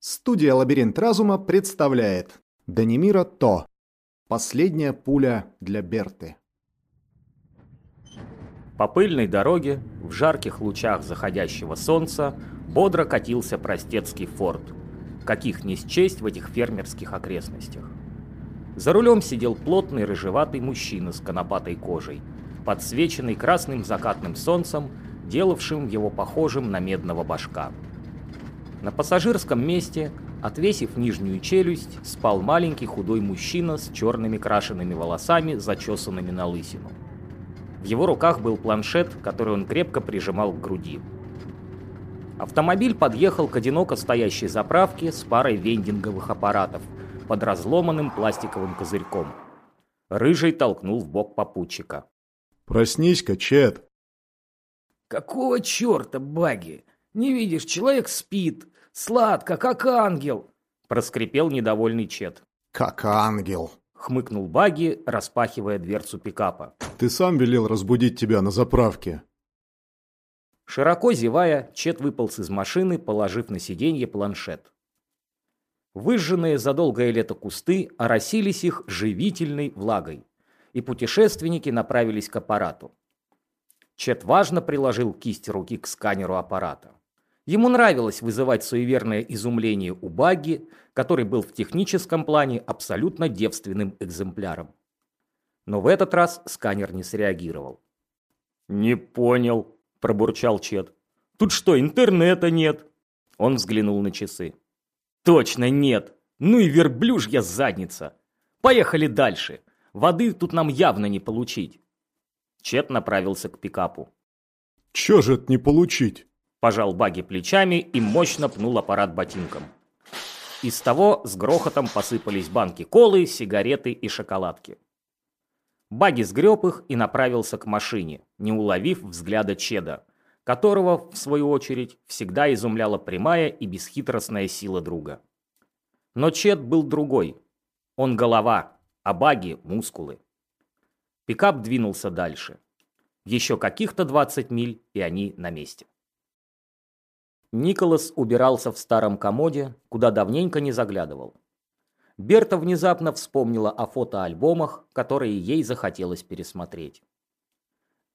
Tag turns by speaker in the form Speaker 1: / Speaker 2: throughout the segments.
Speaker 1: Студия «Лабиринт разума» представляет Данимира То. Последняя пуля для Берты.
Speaker 2: По пыльной дороге, в жарких лучах заходящего солнца, бодро катился простецкий форт. Каких не счесть в этих фермерских окрестностях. За рулем сидел плотный рыжеватый мужчина с конопатой кожей, подсвеченный красным закатным солнцем, делавшим его похожим на медного башка. На пассажирском месте, отвесив нижнюю челюсть, спал маленький худой мужчина с черными крашенными волосами, зачесанными на лысину. В его руках был планшет, который он крепко прижимал к груди. Автомобиль подъехал к одиноко стоящей заправке с парой вендинговых аппаратов под разломанным пластиковым козырьком. Рыжий толкнул в бок попутчика.
Speaker 1: «Проснись-ка, Чет!»
Speaker 3: «Какого черта, Баги? Не видишь, человек спит, сладко, как ангел!»
Speaker 2: Проскрипел недовольный Чет.
Speaker 1: «Как ангел!»
Speaker 2: Хмыкнул Баги, распахивая дверцу пикапа.
Speaker 1: «Ты сам велел разбудить тебя на заправке!»
Speaker 2: Широко зевая, Чет выполз из машины, положив на сиденье планшет. Выжженные за долгое лето кусты оросились их живительной влагой, и путешественники направились к аппарату. Чет важно приложил кисть руки к сканеру аппарата. Ему нравилось вызывать суеверное изумление у Багги, который был в техническом плане абсолютно девственным экземпляром. Но в этот раз сканер не среагировал. «Не понял», – пробурчал Чет. «Тут что, интернета нет?» Он взглянул на часы. «Точно нет! Ну и верблюжья задница! Поехали дальше! Воды тут нам явно не получить!» Чет направился к пикапу.
Speaker 1: «Чё же это не получить?»
Speaker 2: Пожал Баги плечами и мощно пнул аппарат ботинком. Из того с грохотом посыпались банки колы, сигареты и шоколадки. Баги сгреб их и направился к машине, не уловив взгляда Чеда, которого, в свою очередь, всегда изумляла прямая и бесхитростная сила друга. Но Чед был другой. Он голова, а Баги – мускулы. Пикап двинулся дальше. Еще каких-то 20 миль, и они на месте. Николас убирался в старом комоде, куда давненько не заглядывал. Берта внезапно вспомнила о фотоальбомах, которые ей захотелось пересмотреть.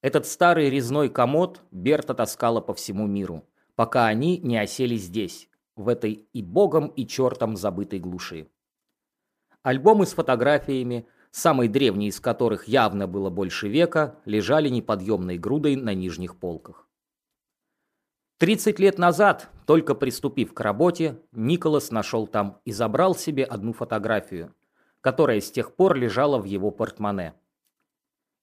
Speaker 2: Этот старый резной комод Берта таскала по всему миру, пока они не осели здесь, в этой и богом, и чертом забытой глуши. Альбомы с фотографиями, самый древний из которых явно было больше века, лежали неподъемной грудой на нижних полках. 30 лет назад, только приступив к работе, Николас нашел там и забрал себе одну фотографию, которая с тех пор лежала в его портмоне.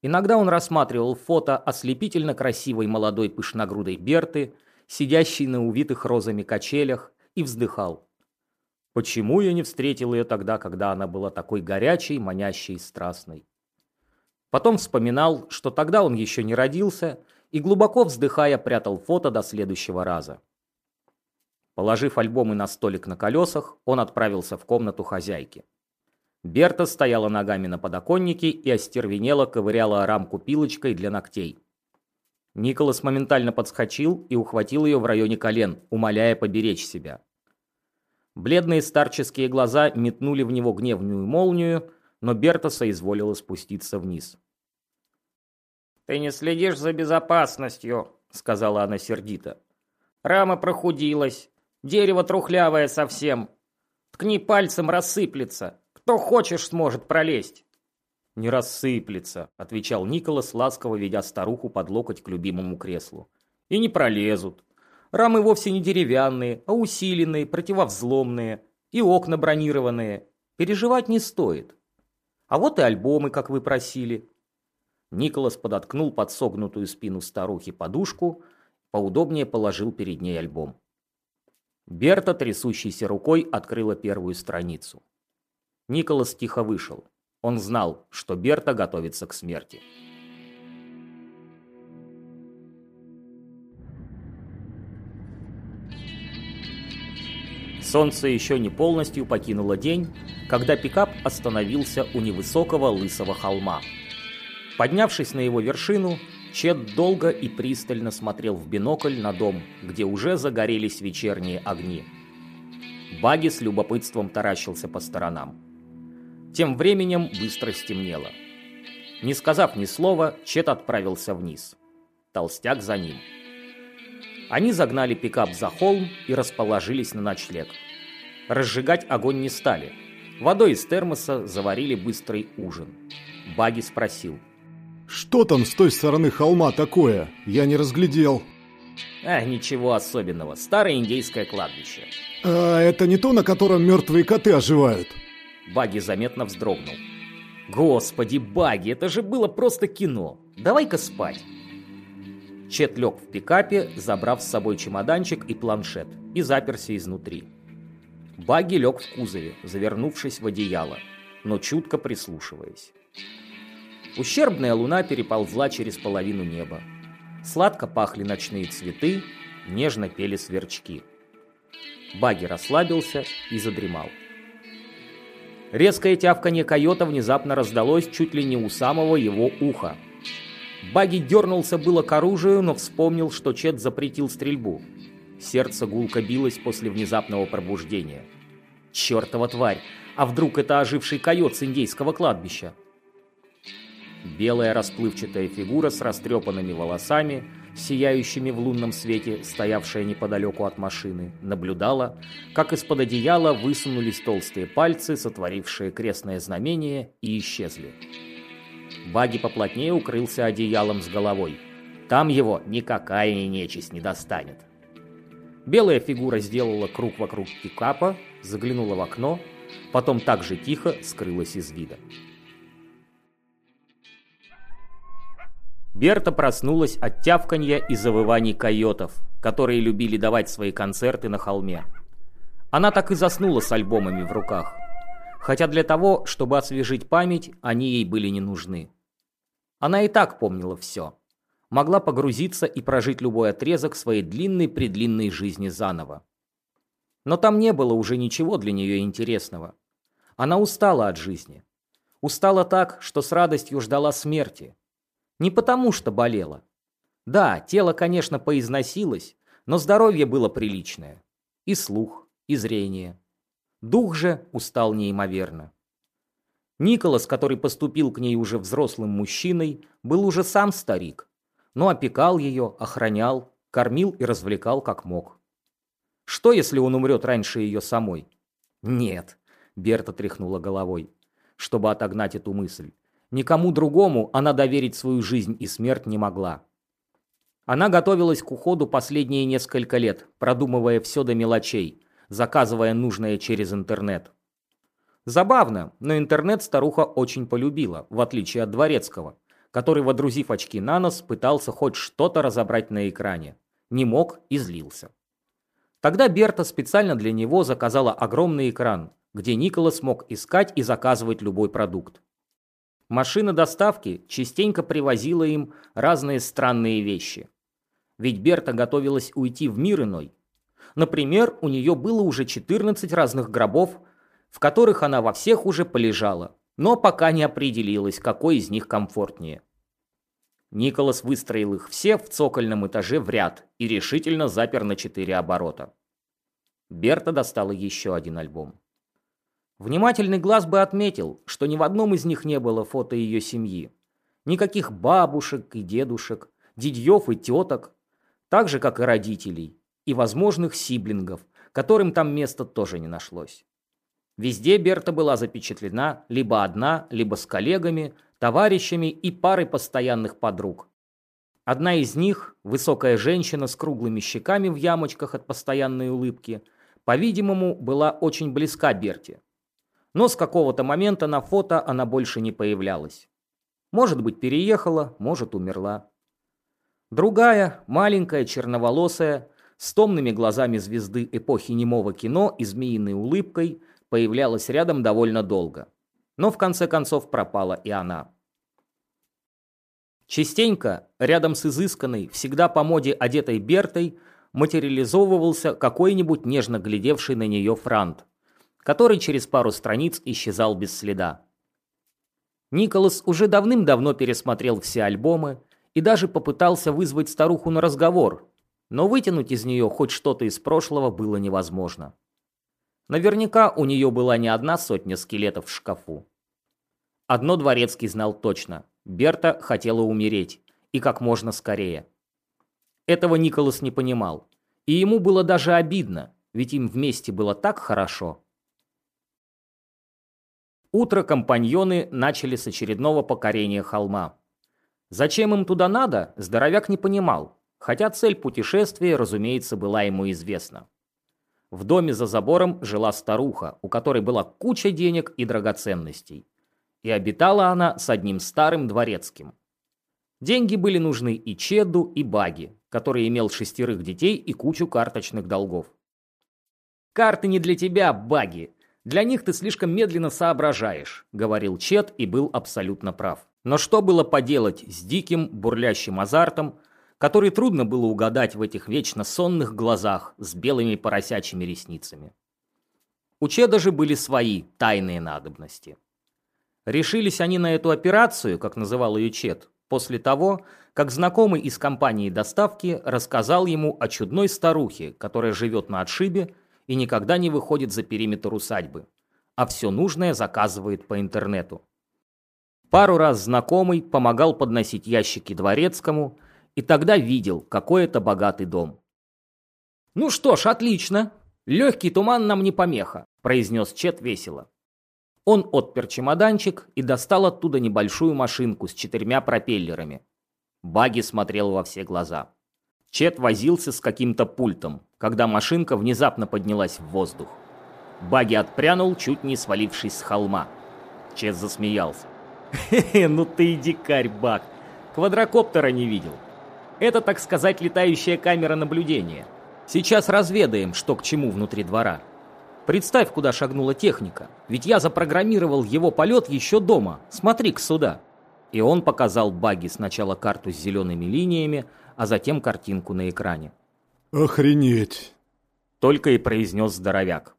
Speaker 2: Иногда он рассматривал фото ослепительно красивой молодой пышногрудой Берты, сидящей на увитых розами качелях, и вздыхал. Почему я не встретил ее тогда, когда она была такой горячей, манящей и страстной? Потом вспоминал, что тогда он еще не родился, и глубоко вздыхая прятал фото до следующего раза. Положив альбомы на столик на колесах, он отправился в комнату хозяйки. Берта стояла ногами на подоконнике и остервенело ковыряла рамку пилочкой для ногтей. Николас моментально подскочил и ухватил ее в районе колен, умоляя поберечь себя. Бледные старческие глаза метнули в него гневную молнию, но Берта соизволила спуститься вниз.
Speaker 3: «Ты не следишь за безопасностью», — сказала она сердито. «Рама прохудилась, дерево трухлявое совсем. Ткни пальцем, рассыплется. Кто хочешь, сможет пролезть».
Speaker 2: «Не рассыплется», — отвечал Николас, ласково ведя старуху под локоть к любимому креслу. «И не пролезут. Рамы вовсе не деревянные, а усиленные, противовзломные. И окна бронированные. Переживать не стоит. А вот и альбомы, как вы просили. Николас подоткнул под согнутую спину старухи подушку, поудобнее положил перед ней альбом. Берта, трясущейся рукой, открыла первую страницу. Николас тихо вышел. Он знал, что Берта готовится к смерти. Солнце еще не полностью покинуло день, когда пикап остановился у невысокого лысого холма. Поднявшись на его вершину, Чет долго и пристально смотрел в бинокль на дом, где уже загорелись вечерние огни. Баги с любопытством таращился по сторонам. Тем временем быстро стемнело. Не сказав ни слова, Чет отправился вниз. Толстяк за ним. Они загнали пикап за холм и расположились на ночлег. Разжигать огонь не стали. Водой из термоса заварили быстрый ужин. Баги спросил.
Speaker 1: «Что там с той стороны холма такое? Я не разглядел».
Speaker 2: А, ничего особенного. Старое индейское кладбище.
Speaker 1: А это не то, на котором мертвые коты оживают?
Speaker 2: Баги заметно вздрогнул. Господи, Баги, это же было просто кино. Давай-ка спать. Чет лег в пикапе, забрав с собой чемоданчик и планшет, и заперся изнутри. Баги лег в кузове, завернувшись в одеяло, но чутко прислушиваясь. Ущербная луна переползла через половину неба. Сладко пахли ночные цветы, нежно пели сверчки. Баги расслабился и задремал. Резкое тявканье койота внезапно раздалось чуть ли не у самого его уха. Баги дернулся было к оружию, но вспомнил, что Чет запретил стрельбу. Сердце гулко билось после внезапного пробуждения. Чертова тварь! А вдруг это оживший койот с индейского кладбища? Белая расплывчатая фигура с растрепанными волосами, сияющими в лунном свете, стоявшая неподалеку от машины, наблюдала, как из-под одеяла высунулись толстые пальцы, сотворившие крестное знамение, и исчезли. Баги поплотнее укрылся одеялом с головой. Там его никакая нечисть не достанет. Белая фигура сделала круг вокруг пикапа, заглянула в окно, потом так же тихо скрылась из вида. Берта проснулась от тявканья и завываний койотов, которые любили давать свои концерты на холме. Она так и заснула с альбомами в руках. Хотя для того, чтобы освежить память, они ей были не нужны. Она и так помнила все. Могла погрузиться и прожить любой отрезок своей длинной-предлинной жизни заново. Но там не было уже ничего для нее интересного. Она устала от жизни. Устала так, что с радостью ждала смерти – не потому, что болела. Да, тело, конечно, поизносилось, но здоровье было приличное. И слух, и зрение. Дух же устал неимоверно. Николас, который поступил к ней уже взрослым мужчиной, был уже сам старик, но опекал ее, охранял, кормил и развлекал как мог. Что, если он умрет раньше ее самой? Нет, Берта тряхнула головой, чтобы отогнать эту мысль. Никому другому она доверить свою жизнь и смерть не могла. Она готовилась к уходу последние несколько лет, продумывая все до мелочей, заказывая нужное через интернет. Забавно, но интернет старуха очень полюбила, в отличие от Дворецкого, который, водрузив очки на нос, пытался хоть что-то разобрать на экране. Не мог и злился. Тогда Берта специально для него заказала огромный экран, где Николас мог искать и заказывать любой продукт. Машина доставки частенько привозила им разные странные вещи. Ведь Берта готовилась уйти в мир иной. Например, у нее было уже 14 разных гробов, в которых она во всех уже полежала, но пока не определилась, какой из них комфортнее. Николас выстроил их все в цокольном этаже в ряд и решительно запер на четыре оборота. Берта достала еще один альбом. Внимательный глаз бы отметил, что ни в одном из них не было фото ее семьи. Никаких бабушек и дедушек, дядьев и теток, так же, как и родителей, и возможных сиблингов, которым там места тоже не нашлось. Везде Берта была запечатлена либо одна, либо с коллегами, товарищами и парой постоянных подруг. Одна из них, высокая женщина с круглыми щеками в ямочках от постоянной улыбки, по-видимому, была очень близка Берте но с какого-то момента на фото она больше не появлялась. Может быть, переехала, может, умерла. Другая, маленькая, черноволосая, с томными глазами звезды эпохи немого кино и змеиной улыбкой, появлялась рядом довольно долго. Но в конце концов пропала и она. Частенько, рядом с изысканной, всегда по моде одетой Бертой, материализовывался какой-нибудь нежно глядевший на нее франт, который через пару страниц исчезал без следа. Николас уже давным-давно пересмотрел все альбомы и даже попытался вызвать старуху на разговор, но вытянуть из нее хоть что-то из прошлого было невозможно. Наверняка у нее была не одна сотня скелетов в шкафу. Одно Дворецкий знал точно. Берта хотела умереть. И как можно скорее. Этого Николас не понимал. И ему было даже обидно, ведь им вместе было так хорошо. Утро компаньоны начали с очередного покорения холма. Зачем им туда надо, здоровяк не понимал, хотя цель путешествия, разумеется, была ему известна. В доме за забором жила старуха, у которой была куча денег и драгоценностей. И обитала она с одним старым дворецким. Деньги были нужны и Чеду, и Баги, который имел шестерых детей и кучу карточных долгов. «Карты не для тебя, Баги. Для них ты слишком медленно соображаешь», — говорил Чед и был абсолютно прав. Но что было поделать с диким, бурлящим азартом, который трудно было угадать в этих вечно сонных глазах с белыми поросячьими ресницами. У Чеда же были свои тайные надобности. Решились они на эту операцию, как называл ее Чед, после того, как знакомый из компании доставки рассказал ему о чудной старухе, которая живет на отшибе и никогда не выходит за периметр усадьбы, а все нужное заказывает по интернету. Пару раз знакомый помогал подносить ящики дворецкому – и тогда видел, какой это богатый дом. «Ну что ж, отлично. Легкий туман нам не помеха», – произнес Чет весело. Он отпер чемоданчик и достал оттуда небольшую машинку с четырьмя пропеллерами. Баги смотрел во все глаза. Чет возился с каким-то пультом, когда машинка внезапно поднялась в воздух. Баги отпрянул, чуть не свалившись с холма. Чет засмеялся. «Хе-хе, ну ты и дикарь, Баг. Квадрокоптера не видел. Это, так сказать, летающая камера наблюдения. Сейчас разведаем, что к чему внутри двора. Представь, куда шагнула техника. Ведь я запрограммировал его полет еще дома. Смотри-ка сюда. И он показал Баги сначала карту с зелеными линиями, а затем картинку на экране.
Speaker 1: «Охренеть!»
Speaker 2: Только и произнес здоровяк.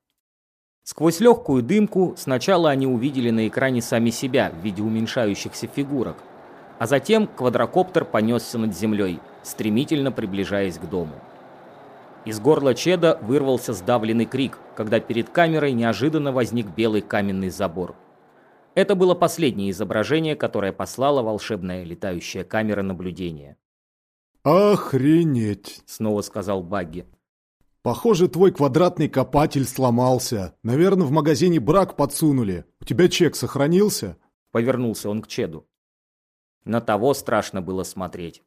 Speaker 2: Сквозь легкую дымку сначала они увидели на экране сами себя в виде уменьшающихся фигурок, а затем квадрокоптер понесся над землей, стремительно приближаясь к дому. Из горла Чеда вырвался сдавленный крик, когда перед камерой неожиданно возник белый каменный забор. Это было последнее изображение, которое послала волшебная летающая камера наблюдения.
Speaker 1: «Охренеть!»
Speaker 2: — снова сказал Багги.
Speaker 1: «Похоже, твой квадратный копатель сломался. Наверное, в магазине брак подсунули. У тебя чек сохранился?»
Speaker 2: Повернулся он к Чеду. На того страшно было смотреть.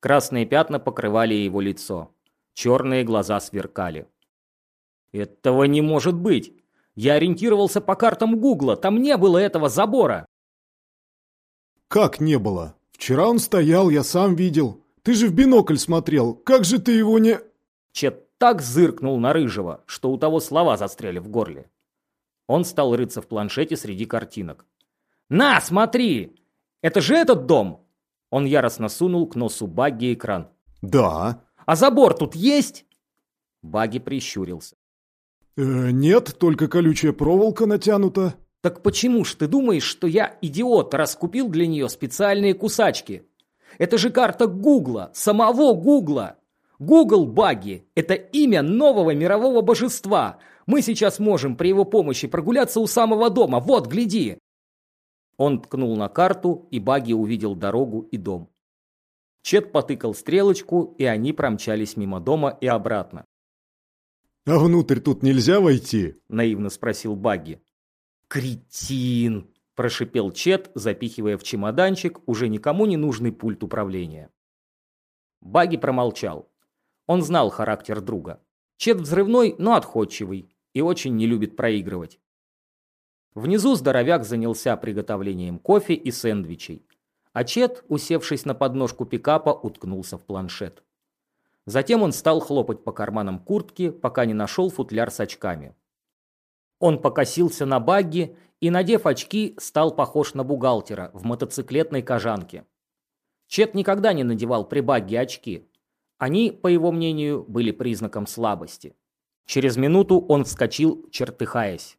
Speaker 2: Красные пятна покрывали его лицо. Черные глаза сверкали. «Этого не может быть! Я ориентировался по картам Гугла, там не было этого забора!»
Speaker 1: «Как не было? Вчера он стоял, я сам видел. Ты же в бинокль смотрел, как же ты его не...»
Speaker 2: Чет так зыркнул на Рыжего, что у того слова застряли в горле. Он стал рыться в планшете среди картинок. «На, смотри! Это же этот дом!» Он яростно сунул к носу Багги экран.
Speaker 1: «Да».
Speaker 2: «А забор тут есть?» Багги прищурился.
Speaker 1: «Э, «Нет, только колючая проволока натянута».
Speaker 2: «Так почему ж ты думаешь, что я идиот, раз купил для нее специальные кусачки? Это же карта Гугла, самого Гугла. Гугл Багги – это имя нового мирового божества. Мы сейчас можем при его помощи прогуляться у самого дома. Вот, гляди!» Он ткнул на карту, и Баги увидел дорогу и дом. Чет потыкал стрелочку, и они промчались мимо дома и обратно.
Speaker 1: «А внутрь тут нельзя войти?»
Speaker 2: – наивно спросил Баги. «Кретин!» – прошипел Чет, запихивая в чемоданчик уже никому не нужный пульт управления. Баги промолчал. Он знал характер друга. Чет взрывной, но отходчивый и очень не любит проигрывать. Внизу здоровяк занялся приготовлением кофе и сэндвичей, а Чет, усевшись на подножку пикапа, уткнулся в планшет. Затем он стал хлопать по карманам куртки, пока не нашел футляр с очками. Он покосился на багги и, надев очки, стал похож на бухгалтера в мотоциклетной кожанке. Чет никогда не надевал при багге очки. Они, по его мнению, были признаком слабости. Через минуту он вскочил, чертыхаясь.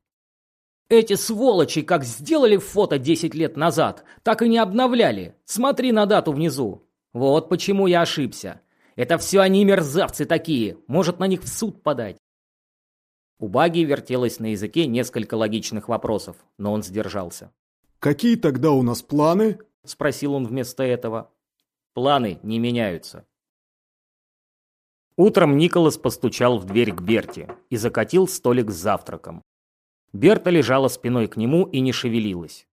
Speaker 2: Эти сволочи как сделали фото 10 лет назад, так и не обновляли. Смотри на дату внизу. Вот почему я ошибся. Это все они мерзавцы такие. Может на них в суд подать. У Баги вертелось на языке несколько логичных вопросов, но он сдержался.
Speaker 1: «Какие тогда у нас планы?»
Speaker 2: – спросил он вместо этого. «Планы не меняются». Утром Николас постучал в дверь к Берте и закатил столик с завтраком. Берта лежала спиной к нему и не шевелилась.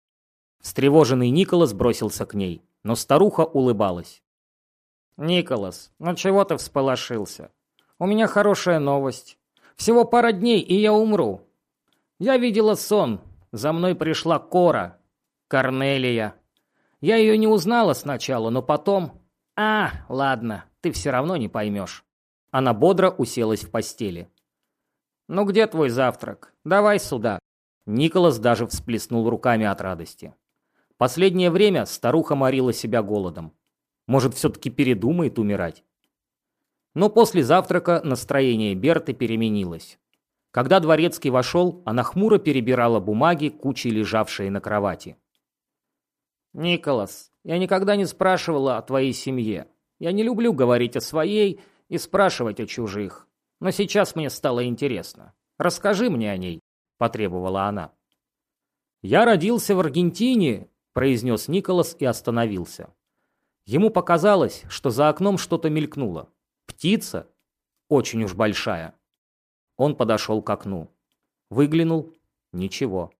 Speaker 2: Встревоженный Николас бросился к ней, но старуха улыбалась.
Speaker 3: «Николас, ну чего ты всполошился? У меня хорошая новость. Всего пара дней, и я умру. Я видела сон. За мной пришла Кора. Корнелия. Я ее не узнала сначала, но потом... А, ладно, ты все равно не поймешь».
Speaker 2: Она бодро уселась в постели.
Speaker 3: «Ну где твой завтрак? Давай сюда».
Speaker 2: Николас даже всплеснул руками от радости. Последнее время старуха морила себя голодом. Может, все-таки передумает умирать? Но после завтрака настроение Берты переменилось. Когда Дворецкий вошел, она хмуро перебирала бумаги, кучей лежавшие на кровати.
Speaker 3: «Николас, я никогда не спрашивала о твоей семье. Я не люблю говорить о своей и спрашивать о чужих. Но сейчас мне стало интересно. Расскажи мне о ней», – потребовала она.
Speaker 2: «Я родился в Аргентине», – произнес Николас и остановился. Ему показалось, что за окном что-то мелькнуло. Птица? Очень уж большая. Он подошел к окну. Выглянул. Ничего.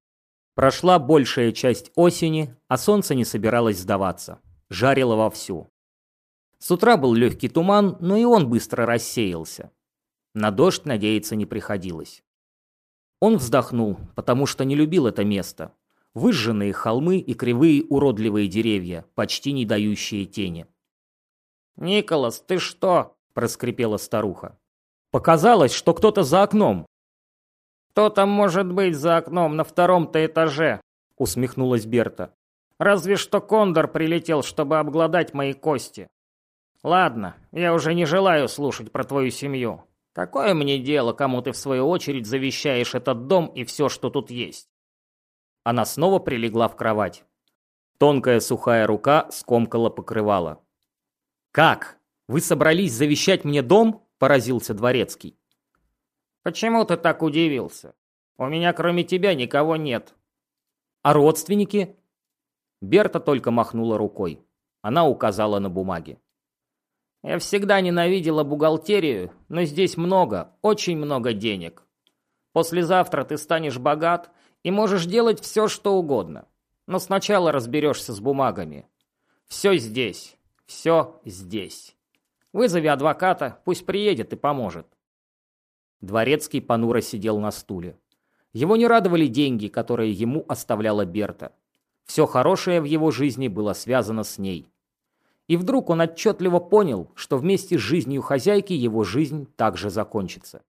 Speaker 2: Прошла большая часть осени, а солнце не собиралось сдаваться. Жарило вовсю. С утра был легкий туман, но и он быстро рассеялся. На дождь надеяться не приходилось. Он вздохнул, потому что не любил это место. Выжженные холмы и кривые уродливые деревья, почти не дающие тени.
Speaker 3: «Николас, ты что?» – проскрипела старуха.
Speaker 2: «Показалось, что кто-то за окном».
Speaker 3: «Кто там может быть за окном на втором-то этаже?» – усмехнулась Берта. «Разве что кондор прилетел, чтобы обглодать мои кости». «Ладно, я уже не желаю слушать про твою семью. Какое мне дело, кому ты в свою очередь завещаешь этот дом и все, что тут есть?»
Speaker 2: Она снова прилегла в кровать. Тонкая сухая рука скомкала покрывало. «Как? Вы собрались завещать мне дом?» – поразился Дворецкий.
Speaker 3: «Почему ты так удивился? У меня кроме тебя никого нет».
Speaker 2: «А родственники?» Берта только махнула рукой. Она указала на бумаги.
Speaker 3: Я всегда ненавидела бухгалтерию, но здесь много, очень много денег. Послезавтра ты станешь богат и можешь делать все, что угодно. Но сначала разберешься с бумагами. Все здесь, все здесь. Вызови адвоката, пусть приедет и поможет.
Speaker 2: Дворецкий понуро сидел на стуле. Его не радовали деньги, которые ему оставляла Берта. Все хорошее в его жизни было связано с ней. И вдруг он отчетливо понял, что вместе с жизнью хозяйки его жизнь также закончится.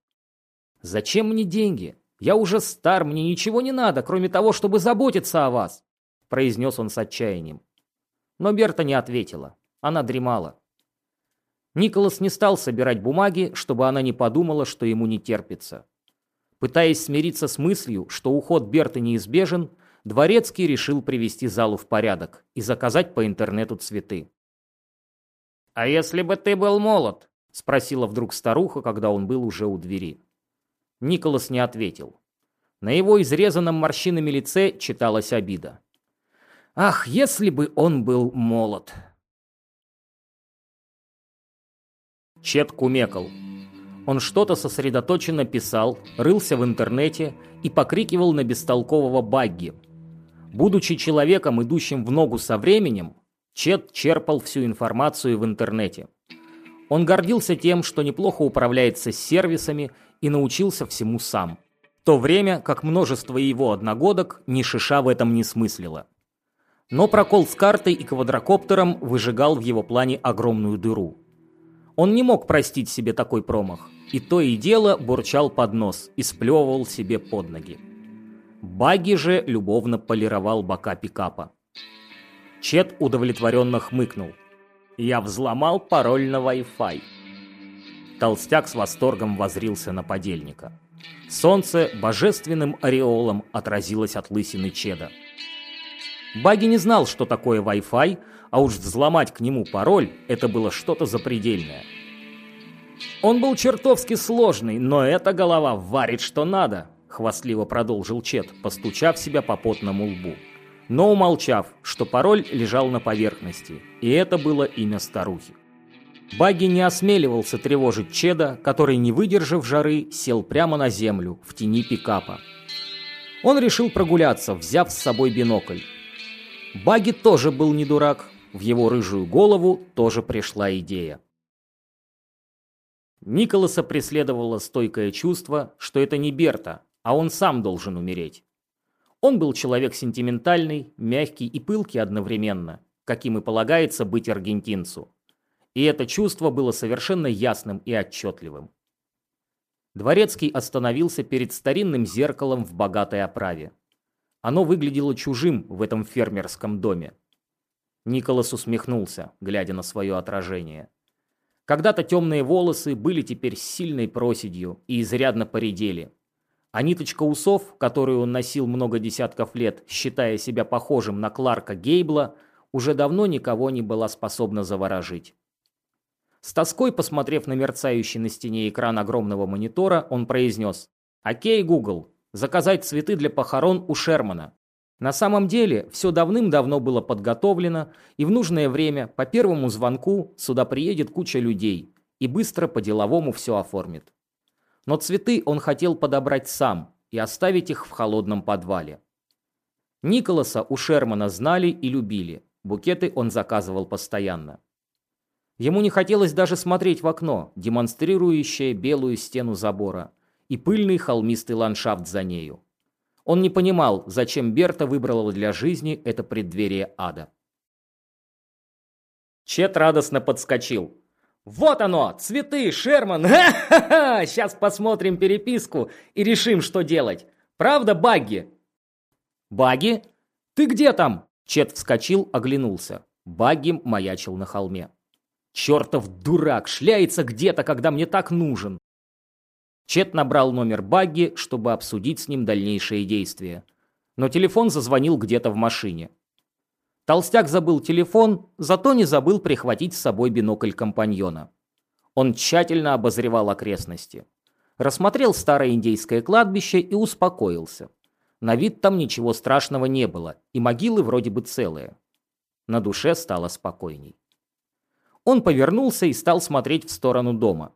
Speaker 2: «Зачем мне деньги? Я уже стар, мне ничего не надо, кроме того, чтобы заботиться о вас», произнес он с отчаянием. Но Берта не ответила. Она дремала. Николас не стал собирать бумаги, чтобы она не подумала, что ему не терпится. Пытаясь смириться с мыслью, что уход Берты неизбежен, Дворецкий решил привести залу в порядок и заказать по интернету цветы.
Speaker 3: «А если бы ты был молод?»
Speaker 2: — спросила вдруг старуха, когда он был уже у двери. Николас не ответил. На его изрезанном морщинами лице читалась обида. «Ах, если бы он был молод!» Чет кумекал. Он что-то сосредоточенно писал, рылся в интернете и покрикивал на бестолкового Багги. Будучи человеком, идущим в ногу со временем, Чет черпал всю информацию в интернете. Он гордился тем, что неплохо управляется с сервисами и научился всему сам. В то время как множество его одногодок ни шиша в этом не смыслило. Но прокол с картой и квадрокоптером выжигал в его плане огромную дыру. Он не мог простить себе такой промах, и то и дело бурчал под нос и сплевывал себе под ноги. Баги же любовно полировал бока пикапа. Чет удовлетворенно хмыкнул. «Я взломал пароль на Wi-Fi». Толстяк с восторгом возрился на подельника. Солнце божественным ореолом отразилось от лысины Чеда. Баги не знал, что такое Wi-Fi, а уж взломать к нему пароль – это было что-то запредельное. Он был чертовски сложный, но эта голова варит что надо, хвастливо продолжил Чет, постучав себя по потному лбу. Но умолчав, что пароль лежал на поверхности, и это было имя старухи. Багги не осмеливался тревожить Чеда, который, не выдержав жары, сел прямо на землю, в тени пикапа. Он решил прогуляться, взяв с собой бинокль. Багги тоже был не дурак, в его рыжую голову тоже пришла идея. Николаса преследовало стойкое чувство, что это не Берта, а он сам должен умереть. Он был человек сентиментальный, мягкий и пылкий одновременно, каким и полагается быть аргентинцу и это чувство было совершенно ясным и отчетливым. Дворецкий остановился перед старинным зеркалом в богатой оправе. Оно выглядело чужим в этом фермерском доме. Николас усмехнулся, глядя на свое отражение. Когда-то темные волосы были теперь сильной проседью и изрядно поредели. А ниточка усов, которую он носил много десятков лет, считая себя похожим на Кларка Гейбла, уже давно никого не была способна заворожить. С тоской, посмотрев на мерцающий на стене экран огромного монитора, он произнес «Окей, Google, заказать цветы для похорон у Шермана». На самом деле, все давным-давно было подготовлено, и в нужное время, по первому звонку, сюда приедет куча людей и быстро по-деловому все оформит. Но цветы он хотел подобрать сам и оставить их в холодном подвале. Николаса у Шермана знали и любили, букеты он заказывал постоянно. Ему не хотелось даже смотреть в окно, демонстрирующее белую стену забора, и пыльный холмистый ландшафт за нею. Он не понимал, зачем Берта выбрала для жизни это преддверие ада. Чет радостно подскочил. «Вот оно! Цветы, Шерман! Ха-ха-ха! Сейчас посмотрим переписку и решим, что делать. Правда, Багги?» «Багги? Ты где там?» Чет вскочил, оглянулся. Багги маячил на холме. Чертов дурак, шляется где-то, когда мне так нужен. Чет набрал номер Багги, чтобы обсудить с ним дальнейшие действия. Но телефон зазвонил где-то в машине. Толстяк забыл телефон, зато не забыл прихватить с собой бинокль компаньона. Он тщательно обозревал окрестности. Рассмотрел старое индейское кладбище и успокоился. На вид там ничего страшного не было, и могилы вроде бы целые. На душе стало спокойней. Он повернулся и стал смотреть в сторону дома.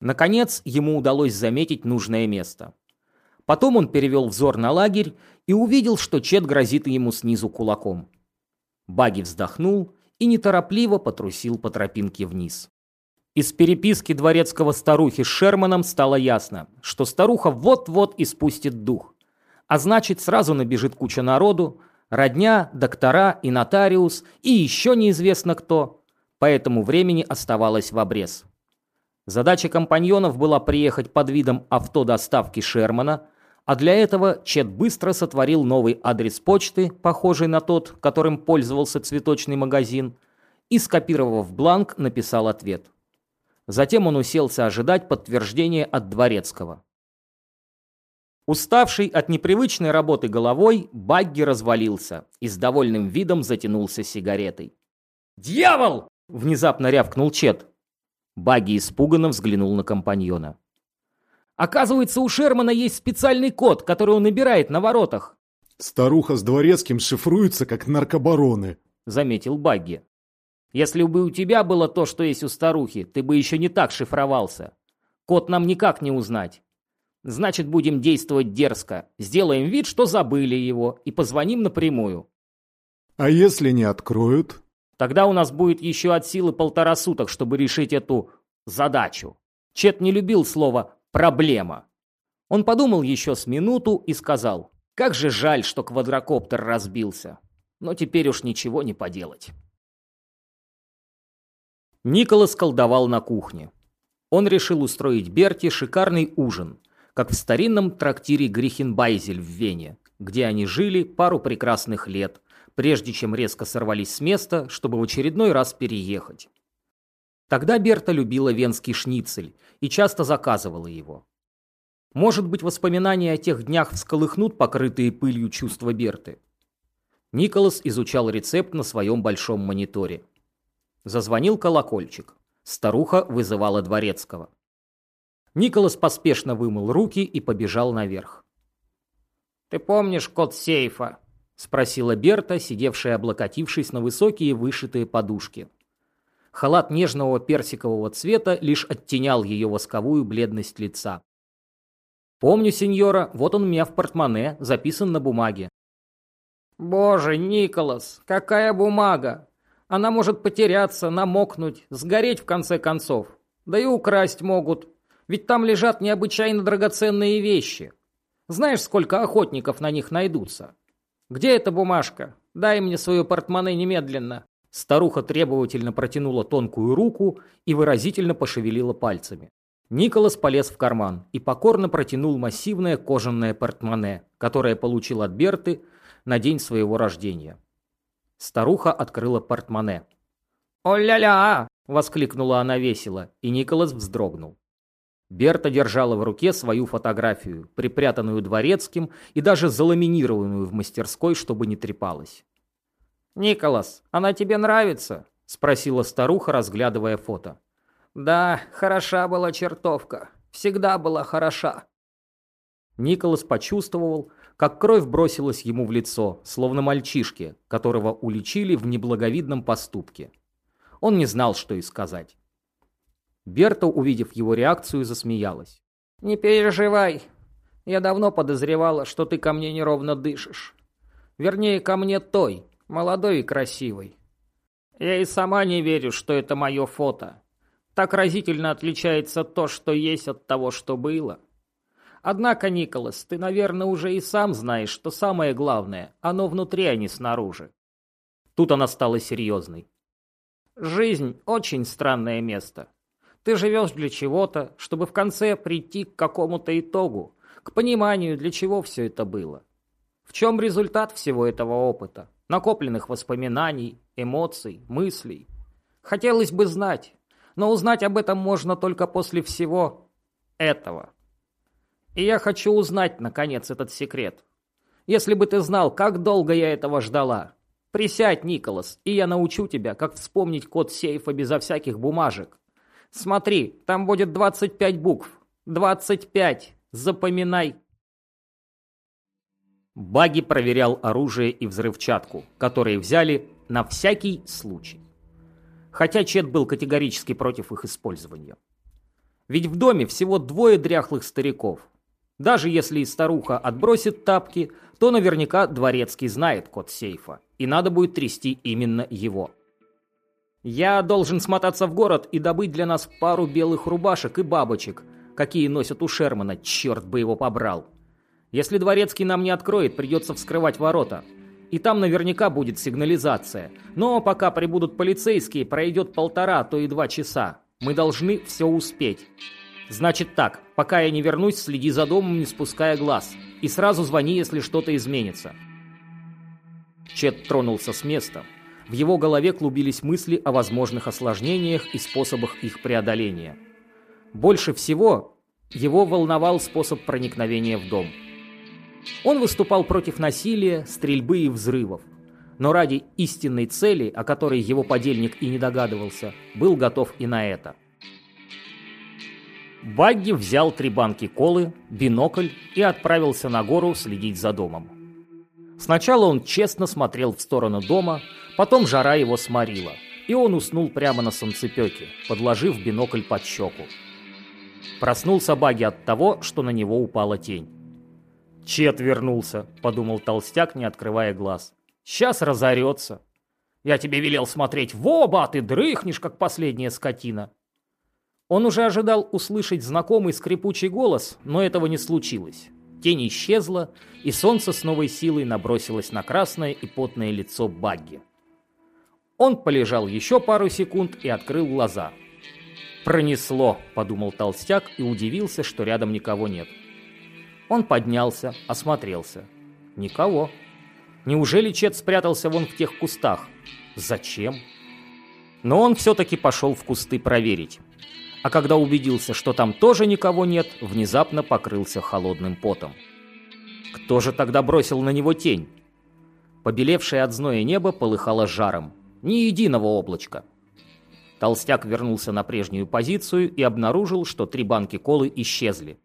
Speaker 2: Наконец, ему удалось заметить нужное место. Потом он перевел взор на лагерь и увидел, что Чет грозит ему снизу кулаком. Баги вздохнул и неторопливо потрусил по тропинке вниз. Из переписки дворецкого старухи с Шерманом стало ясно, что старуха вот-вот испустит дух. А значит, сразу набежит куча народу, родня, доктора и нотариус, и еще неизвестно кто поэтому времени оставалось в обрез. Задача компаньонов была приехать под видом автодоставки Шермана, а для этого Чет быстро сотворил новый адрес почты, похожий на тот, которым пользовался цветочный магазин, и, скопировав бланк, написал ответ. Затем он уселся ожидать подтверждения от Дворецкого. Уставший от непривычной работы головой, Багги развалился и с довольным видом затянулся сигаретой. «Дьявол!» Внезапно рявкнул Чет. Баги испуганно взглянул на компаньона. «Оказывается, у Шермана есть специальный код, который он набирает на воротах».
Speaker 1: «Старуха с дворецким шифруются, как наркобароны», —
Speaker 2: заметил Багги. «Если бы у тебя было то, что есть у старухи, ты бы еще не так шифровался. Код нам никак не узнать. Значит, будем действовать дерзко. Сделаем вид, что забыли его, и позвоним напрямую».
Speaker 1: «А если не откроют?»
Speaker 2: Тогда у нас будет еще от силы полтора суток, чтобы решить эту задачу. Чет не любил слово «проблема». Он подумал еще с минуту и сказал, «Как же жаль, что квадрокоптер разбился. Но теперь уж ничего не поделать». Николас колдовал на кухне. Он решил устроить Берти шикарный ужин, как в старинном трактире Грихенбайзель в Вене, где они жили пару прекрасных лет, прежде чем резко сорвались с места, чтобы в очередной раз переехать. Тогда Берта любила венский шницель и часто заказывала его. Может быть, воспоминания о тех днях всколыхнут покрытые пылью чувства Берты. Николас изучал рецепт на своем большом мониторе. Зазвонил колокольчик. Старуха вызывала дворецкого. Николас поспешно вымыл руки и побежал наверх.
Speaker 3: «Ты помнишь код сейфа?»
Speaker 2: — спросила Берта, сидевшая облокотившись на высокие вышитые подушки. Халат нежного персикового цвета лишь оттенял ее восковую бледность лица. «Помню, сеньора, вот он у меня в портмоне, записан на бумаге».
Speaker 3: «Боже, Николас, какая бумага! Она может потеряться, намокнуть, сгореть в конце концов. Да и украсть могут, ведь там лежат необычайно драгоценные вещи. Знаешь, сколько охотников на них найдутся? Где эта бумажка? Дай мне свое портмоне немедленно.
Speaker 2: Старуха требовательно протянула тонкую руку и выразительно пошевелила пальцами. Николас полез в карман и покорно протянул массивное кожаное портмоне, которое получил от Берты на день своего рождения. Старуха открыла портмоне.
Speaker 3: «О-ля-ля!»
Speaker 2: — воскликнула она весело, и Николас вздрогнул. Берта держала в руке свою фотографию, припрятанную дворецким и даже заламинированную в мастерской, чтобы не трепалась.
Speaker 3: «Николас, она тебе нравится?» — спросила старуха, разглядывая фото. «Да, хороша была чертовка. Всегда была хороша».
Speaker 2: Николас почувствовал, как кровь бросилась ему в лицо, словно мальчишке, которого уличили в неблаговидном поступке. Он не знал, что и сказать. Берта, увидев его реакцию, засмеялась.
Speaker 3: «Не переживай. Я давно подозревала, что ты ко мне неровно дышишь. Вернее, ко мне той, молодой и красивой. Я и сама не верю, что это мое фото. Так разительно отличается то, что есть от того, что было. Однако, Николас, ты, наверное, уже и сам знаешь, что самое главное, оно внутри, а не снаружи.
Speaker 2: Тут она стала серьезной.
Speaker 3: Жизнь – очень странное место. Ты живешь для чего-то, чтобы в конце прийти к какому-то итогу, к пониманию, для чего все это было. В чем результат всего этого опыта, накопленных воспоминаний, эмоций, мыслей? Хотелось бы знать, но узнать об этом можно только после всего этого. И я хочу узнать, наконец, этот секрет. Если бы ты знал, как долго я этого ждала. Присядь, Николас, и я научу тебя, как вспомнить код сейфа безо всяких бумажек. Смотри, там будет 25 букв. 25. Запоминай.
Speaker 2: Баги проверял оружие и взрывчатку, которые взяли на всякий случай. Хотя Чет был категорически против их использования. Ведь в доме всего двое дряхлых стариков. Даже если и старуха отбросит тапки, то наверняка дворецкий знает код сейфа, и надо будет трясти именно его. Я должен смотаться в город и добыть для нас пару белых рубашек и бабочек, какие носят у Шермана, черт бы его побрал. Если дворецкий нам не откроет, придется вскрывать ворота. И там наверняка будет сигнализация. Но пока прибудут полицейские, пройдет полтора, то и два часа. Мы должны все успеть. Значит так, пока я не вернусь, следи за домом, не спуская глаз. И сразу звони, если что-то изменится. Чет тронулся с места. В его голове клубились мысли о возможных осложнениях и способах их преодоления. Больше всего его волновал способ проникновения в дом. Он выступал против насилия, стрельбы и взрывов. Но ради истинной цели, о которой его подельник и не догадывался, был готов и на это. Багги взял три банки колы, бинокль и отправился на гору следить за домом. Сначала он честно смотрел в сторону дома, Потом жара его сморила, и он уснул прямо на солнцепеке, подложив бинокль под щеку. Проснулся Баги от того, что на него упала тень. «Чет вернулся», — подумал толстяк, не открывая глаз. «Сейчас разорется. Я тебе велел смотреть в оба, а ты дрыхнешь, как последняя скотина». Он уже ожидал услышать знакомый скрипучий голос, но этого не случилось. Тень исчезла, и солнце с новой силой набросилось на красное и потное лицо Багги. Он полежал еще пару секунд и открыл глаза. «Пронесло», — подумал толстяк и удивился, что рядом никого нет. Он поднялся, осмотрелся. Никого. Неужели Чет спрятался вон в тех кустах? Зачем? Но он все-таки пошел в кусты проверить. А когда убедился, что там тоже никого нет, внезапно покрылся холодным потом. Кто же тогда бросил на него тень? Побелевшее от зноя небо полыхало жаром ни единого облачка. Толстяк вернулся на прежнюю позицию и обнаружил, что три банки колы исчезли.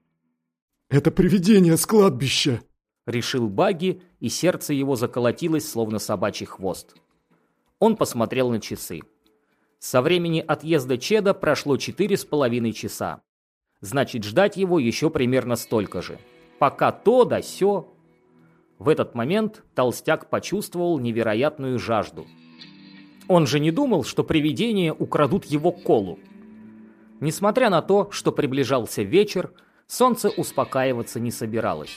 Speaker 1: «Это привидение с кладбища!»
Speaker 2: Решил Багги, и сердце его заколотилось, словно собачий хвост. Он посмотрел на часы. Со времени отъезда Чеда прошло четыре с половиной часа. Значит, ждать его еще примерно столько же. Пока то да сё. В этот момент толстяк почувствовал невероятную жажду. Он же не думал, что привидения украдут его колу. Несмотря на то, что приближался вечер, солнце успокаиваться не собиралось.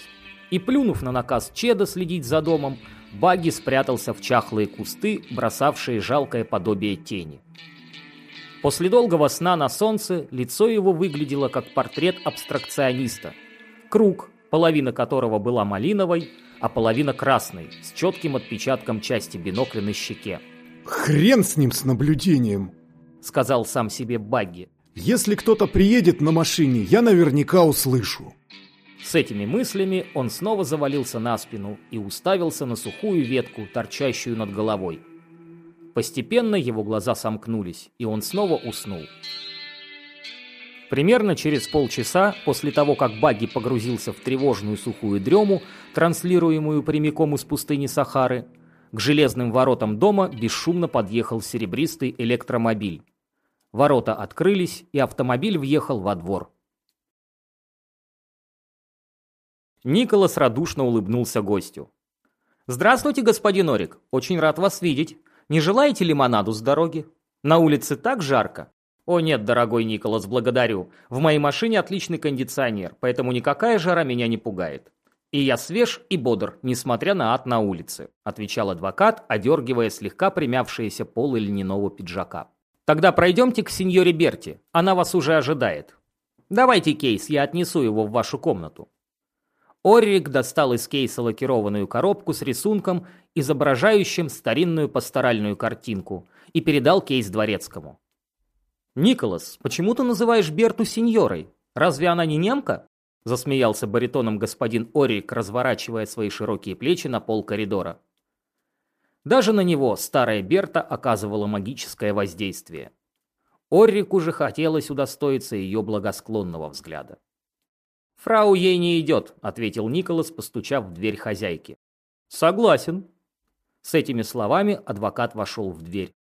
Speaker 2: И плюнув на наказ Чеда следить за домом, Багги спрятался в чахлые кусты, бросавшие жалкое подобие тени. После долгого сна на солнце лицо его выглядело как портрет абстракциониста. Круг, половина которого была малиновой, а половина красной, с четким отпечатком части бинокля на щеке.
Speaker 1: «Хрен с ним, с наблюдением!»
Speaker 2: — сказал сам себе Багги.
Speaker 1: «Если кто-то приедет на машине, я наверняка услышу».
Speaker 2: С этими мыслями он снова завалился на спину и уставился на сухую ветку, торчащую над головой. Постепенно его глаза сомкнулись, и он снова уснул. Примерно через полчаса, после того, как Багги погрузился в тревожную сухую дрему, транслируемую прямиком из пустыни Сахары, к железным воротам дома бесшумно подъехал серебристый электромобиль. Ворота открылись, и автомобиль въехал во двор. Николас радушно улыбнулся гостю. «Здравствуйте, господин Орик. Очень рад вас видеть. Не желаете лимонаду с дороги? На улице так жарко. О нет, дорогой Николас, благодарю. В моей машине отличный кондиционер, поэтому никакая жара меня не пугает. И я свеж и бодр, несмотря на ад на улице, отвечал адвокат, одергивая слегка примявшиеся полы льняного пиджака. Тогда пройдемте к сеньоре Берти, она вас уже ожидает. Давайте кейс, я отнесу его в вашу комнату. Оррик достал из кейса лакированную коробку с рисунком, изображающим старинную пасторальную картинку, и передал кейс дворецкому. «Николас, почему ты называешь Берту сеньорой? Разве она не немка?» Засмеялся баритоном господин Оррик, разворачивая свои широкие плечи на пол коридора. Даже на него старая Берта оказывала магическое воздействие. Оррику же хотелось удостоиться ее благосклонного взгляда. «Фрау ей не идет», — ответил Николас, постучав в дверь хозяйки. «Согласен». С этими словами адвокат вошел в дверь.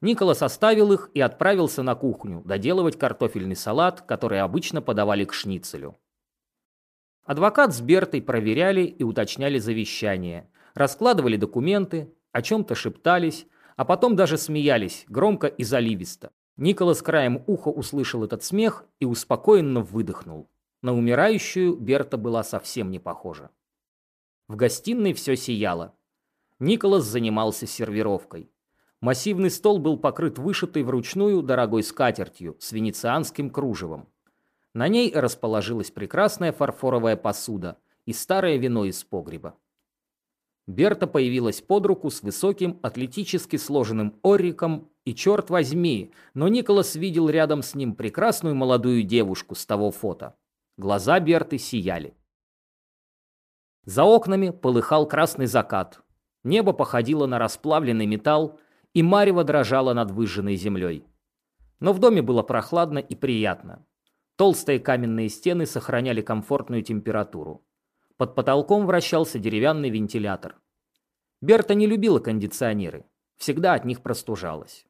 Speaker 2: Николас оставил их и отправился на кухню доделывать картофельный салат, который обычно подавали к шницелю. Адвокат с Бертой проверяли и уточняли завещание, раскладывали документы, о чем-то шептались, а потом даже смеялись, громко и заливисто. Николас краем уха услышал этот смех и успокоенно выдохнул. На умирающую Берта была совсем не похожа. В гостиной все сияло. Николас занимался сервировкой. Массивный стол был покрыт вышитой вручную дорогой скатертью с венецианским кружевом. На ней расположилась прекрасная фарфоровая посуда и старое вино из погреба. Берта появилась под руку с высоким, атлетически сложенным ориком, и черт возьми, но Николас видел рядом с ним прекрасную молодую девушку с того фото. Глаза Берты сияли. За окнами полыхал красный закат. Небо походило на расплавленный металл, и марево дрожало над выжженной землей. Но в доме было прохладно и приятно. Толстые каменные стены сохраняли комфортную температуру. Под потолком вращался деревянный вентилятор. Берта не любила кондиционеры, всегда от них простужалась.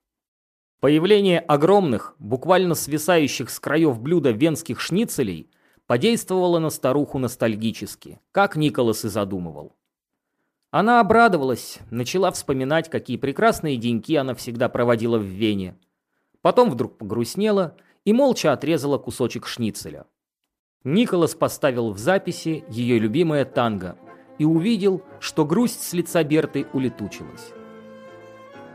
Speaker 2: Появление огромных, буквально свисающих с краев блюда венских шницелей подействовало на старуху ностальгически, как Николас и задумывал. Она обрадовалась, начала вспоминать, какие прекрасные деньки она всегда проводила в Вене. Потом вдруг погрустнела и молча отрезала кусочек шницеля. Николас поставил в записи ее любимое танго и увидел, что грусть с лица Берты улетучилась.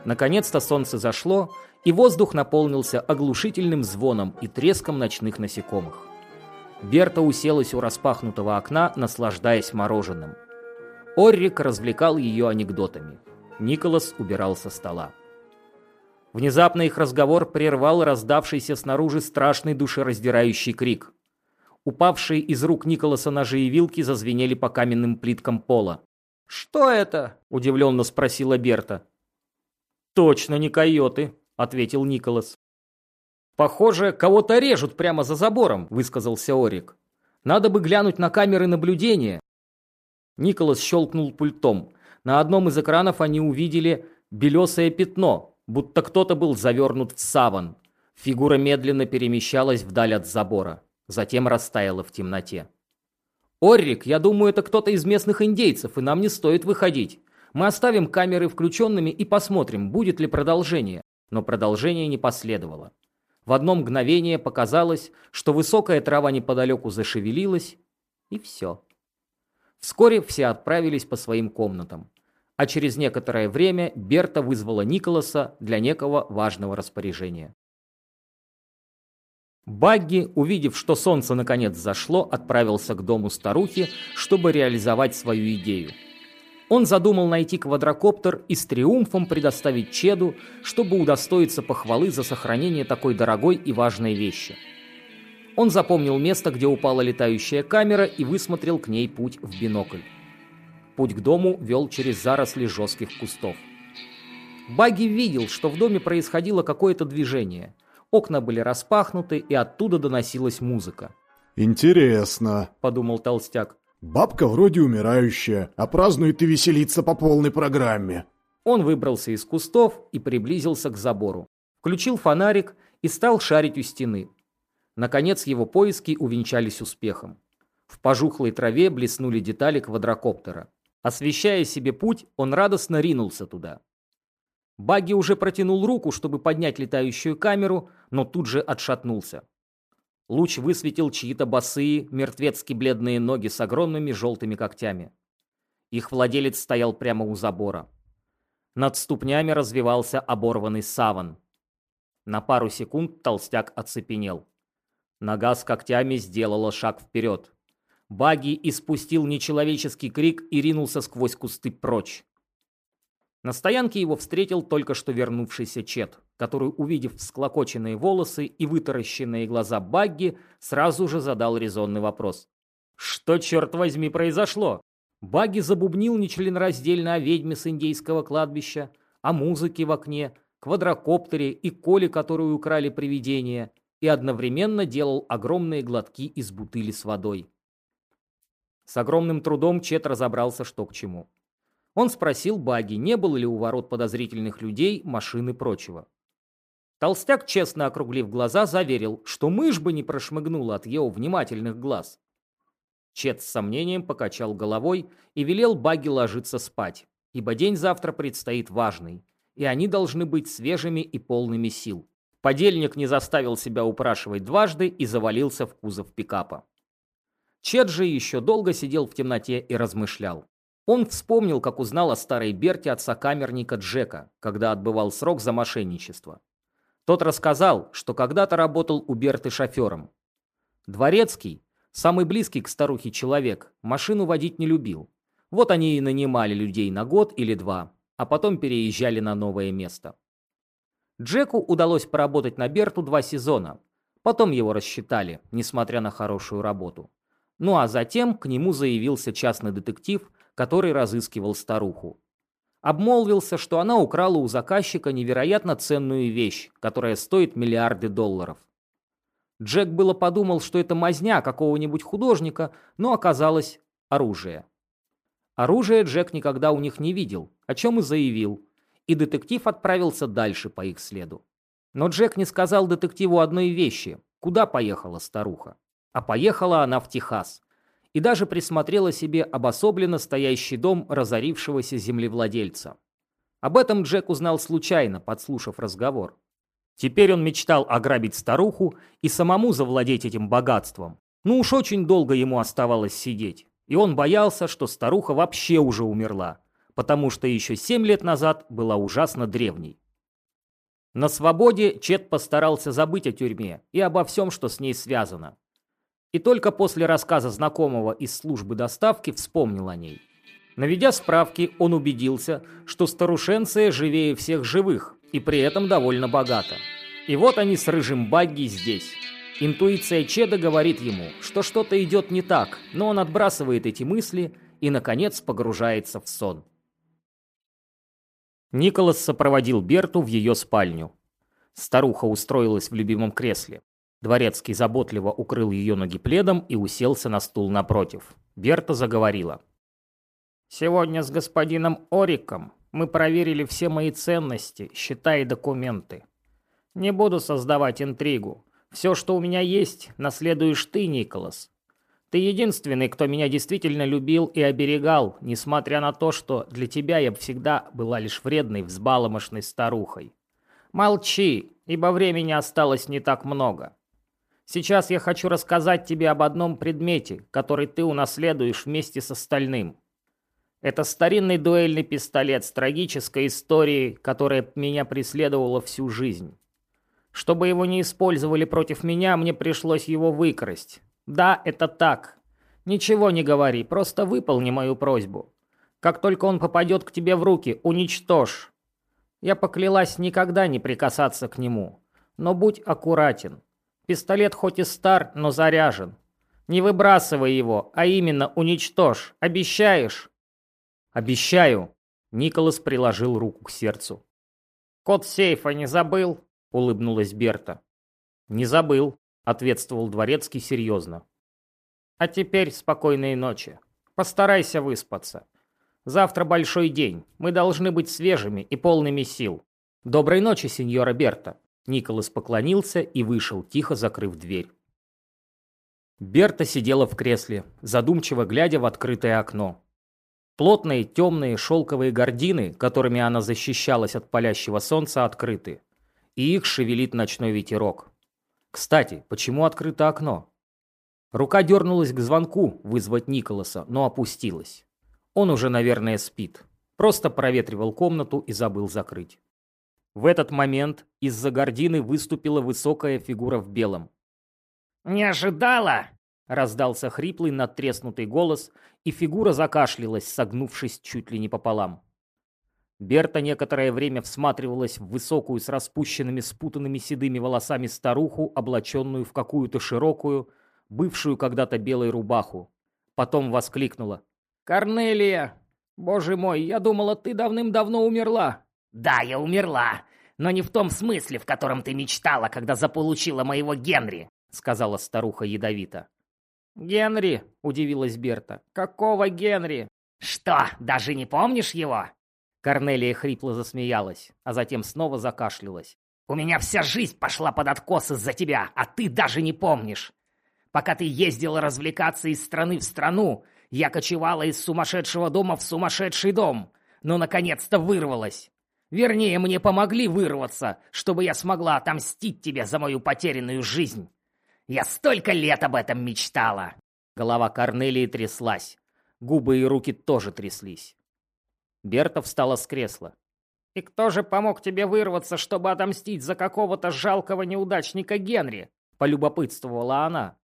Speaker 2: Наконец-то солнце зашло, и воздух наполнился оглушительным звоном и треском ночных насекомых. Берта уселась у распахнутого окна, наслаждаясь мороженым. Оррик развлекал ее анекдотами. Николас убирал со стола. Внезапно их разговор прервал раздавшийся снаружи страшный душераздирающий крик. Упавшие из рук Николаса ножи и вилки зазвенели по каменным плиткам пола. «Что это?» – удивленно спросила Берта. «Точно не койоты», – ответил Николас. «Похоже, кого-то режут прямо за забором», – высказался Орик. «Надо бы глянуть на камеры наблюдения». Николас щелкнул пультом. На одном из экранов они увидели белесое пятно, будто кто-то был завернут в саван. Фигура медленно перемещалась вдаль от забора, затем растаяла в темноте. «Оррик, я думаю, это кто-то из местных индейцев, и нам не стоит выходить. Мы оставим камеры включенными и посмотрим, будет ли продолжение». Но продолжение не последовало. В одно мгновение показалось, что высокая трава неподалеку зашевелилась, и все. Вскоре все отправились по своим комнатам. А через некоторое время Берта вызвала Николаса для некого важного распоряжения. Багги, увидев, что солнце наконец зашло, отправился к дому старухи, чтобы реализовать свою идею. Он задумал найти квадрокоптер и с триумфом предоставить Чеду, чтобы удостоиться похвалы за сохранение такой дорогой и важной вещи. Он запомнил место, где упала летающая камера и высмотрел к ней путь в бинокль. Путь к дому вел через заросли жестких кустов. Багги видел, что в доме происходило какое-то движение. Окна были распахнуты, и оттуда доносилась музыка.
Speaker 1: «Интересно», —
Speaker 2: подумал толстяк.
Speaker 1: Бабка вроде умирающая, а празднует и веселится по полной программе.
Speaker 2: Он выбрался из кустов и приблизился к забору. Включил фонарик и стал шарить у стены. Наконец его поиски увенчались успехом. В пожухлой траве блеснули детали квадрокоптера. Освещая себе путь, он радостно ринулся туда. Багги уже протянул руку, чтобы поднять летающую камеру, но тут же отшатнулся. Луч высветил чьи-то босые, мертвецки бледные ноги с огромными желтыми когтями. Их владелец стоял прямо у забора. Над ступнями развивался оборванный саван. На пару секунд толстяк оцепенел. Нога с когтями сделала шаг вперед. Баги испустил нечеловеческий крик и ринулся сквозь кусты прочь. На стоянке его встретил только что вернувшийся Чет, который, увидев всклокоченные волосы и вытаращенные глаза Багги, сразу же задал резонный вопрос. «Что, черт возьми, произошло?» Багги забубнил нечленораздельно о ведьме с индейского кладбища, о музыке в окне, квадрокоптере и коле, которую украли привидения, и одновременно делал огромные глотки из бутыли с водой. С огромным трудом Чет разобрался, что к чему. Он спросил Баги, не было ли у ворот подозрительных людей, машин и прочего. Толстяк, честно округлив глаза, заверил, что мышь бы не прошмыгнула от его внимательных глаз. Чет с сомнением покачал головой и велел Баги ложиться спать, ибо день завтра предстоит важный, и они должны быть свежими и полными сил. Подельник не заставил себя упрашивать дважды и завалился в кузов пикапа. Чет же еще долго сидел в темноте и размышлял. Он вспомнил, как узнал о старой Берте от сокамерника Джека, когда отбывал срок за мошенничество. Тот рассказал, что когда-то работал у Берты шофером. Дворецкий, самый близкий к старухе человек, машину водить не любил. Вот они и нанимали людей на год или два, а потом переезжали на новое место. Джеку удалось поработать на Берту два сезона. Потом его рассчитали, несмотря на хорошую работу. Ну а затем к нему заявился частный детектив – который разыскивал старуху. Обмолвился, что она украла у заказчика невероятно ценную вещь, которая стоит миллиарды долларов. Джек было подумал, что это мазня какого-нибудь художника, но оказалось оружие. Оружие Джек никогда у них не видел, о чем и заявил, и детектив отправился дальше по их следу. Но Джек не сказал детективу одной вещи, куда поехала старуха. А поехала она в Техас, и даже присмотрела себе обособленно стоящий дом разорившегося землевладельца. Об этом Джек узнал случайно, подслушав разговор. Теперь он мечтал ограбить старуху и самому завладеть этим богатством. Ну уж очень долго ему оставалось сидеть. И он боялся, что старуха вообще уже умерла, потому что еще семь лет назад была ужасно древней. На свободе Чет постарался забыть о тюрьме и обо всем, что с ней связано. И только после рассказа знакомого из службы доставки вспомнил о ней. Наведя справки, он убедился, что старушенция живее всех живых и при этом довольно богата. И вот они с рыжим Багги здесь. Интуиция Чеда говорит ему, что что-то идет не так, но он отбрасывает эти мысли и, наконец, погружается в сон. Николас сопроводил Берту в ее спальню.
Speaker 4: Старуха устроилась в любимом кресле. Дворецкий заботливо укрыл ее ноги пледом и уселся на стул напротив. Берта заговорила.
Speaker 2: «Сегодня с господином Ориком мы проверили все мои ценности, счета и документы. Не буду создавать интригу. Все, что у меня есть, наследуешь ты, Николас. Ты единственный, кто меня действительно любил и оберегал, несмотря на то, что для тебя я всегда была лишь вредной, взбаломошной старухой. Молчи, ибо времени осталось не так много. Сейчас я хочу рассказать тебе об одном предмете, который ты унаследуешь вместе с остальным. Это старинный дуэльный пистолет с трагической историей, которая меня преследовала всю жизнь. Чтобы его не использовали против меня, мне пришлось его выкрасть. Да, это так. Ничего не говори, просто выполни мою просьбу. Как только он попадет к тебе в руки, уничтожь. Я поклялась никогда не прикасаться к нему. Но будь аккуратен. Пистолет хоть и стар, но заряжен. Не выбрасывай его, а именно уничтожь. Обещаешь?
Speaker 4: Обещаю. Николас приложил руку к сердцу.
Speaker 2: Код сейфа не забыл?
Speaker 4: — улыбнулась Берта. «Не забыл», — ответствовал Дворецкий серьезно.
Speaker 2: «А теперь спокойной ночи. Постарайся выспаться. Завтра большой день. Мы должны быть свежими и полными сил».
Speaker 4: «Доброй ночи, сеньора Берта». Николас поклонился и вышел, тихо закрыв дверь. Берта сидела в кресле, задумчиво глядя в открытое окно. Плотные темные шелковые гардины, которыми она защищалась от палящего солнца, открыты и их шевелит ночной ветерок. Кстати, почему открыто окно? Рука дернулась к звонку вызвать Николаса, но опустилась. Он уже, наверное, спит. Просто проветривал комнату и забыл закрыть. В этот момент из-за гордины выступила высокая фигура в белом.
Speaker 2: «Не ожидала!»
Speaker 4: — раздался хриплый надтреснутый голос, и фигура закашлялась, согнувшись чуть ли не пополам. Берта некоторое время всматривалась в высокую с распущенными спутанными седыми волосами старуху, облаченную в какую-то широкую, бывшую когда-то белую рубаху. Потом воскликнула.
Speaker 2: «Корнелия! Боже мой, я думала, ты давным-давно умерла!»
Speaker 5: «Да, я умерла, но не в том смысле, в котором ты мечтала, когда заполучила моего Генри», сказала старуха ядовито.
Speaker 2: «Генри?» — удивилась Берта. «Какого Генри?»
Speaker 5: «Что, даже не помнишь его?»
Speaker 4: Корнелия хрипло засмеялась, а затем снова закашлялась.
Speaker 5: «У меня вся жизнь пошла под откос из-за тебя, а ты даже не помнишь. Пока ты ездила развлекаться из страны в страну, я кочевала из сумасшедшего дома в сумасшедший дом, но наконец-то вырвалась. Вернее, мне помогли вырваться, чтобы я смогла отомстить тебе за мою потерянную жизнь. Я столько лет об этом мечтала!»
Speaker 4: Голова Корнелии тряслась. Губы и руки тоже тряслись. Берта встала с кресла.
Speaker 2: «И кто же помог тебе вырваться, чтобы отомстить за какого-то жалкого неудачника Генри?» — полюбопытствовала она.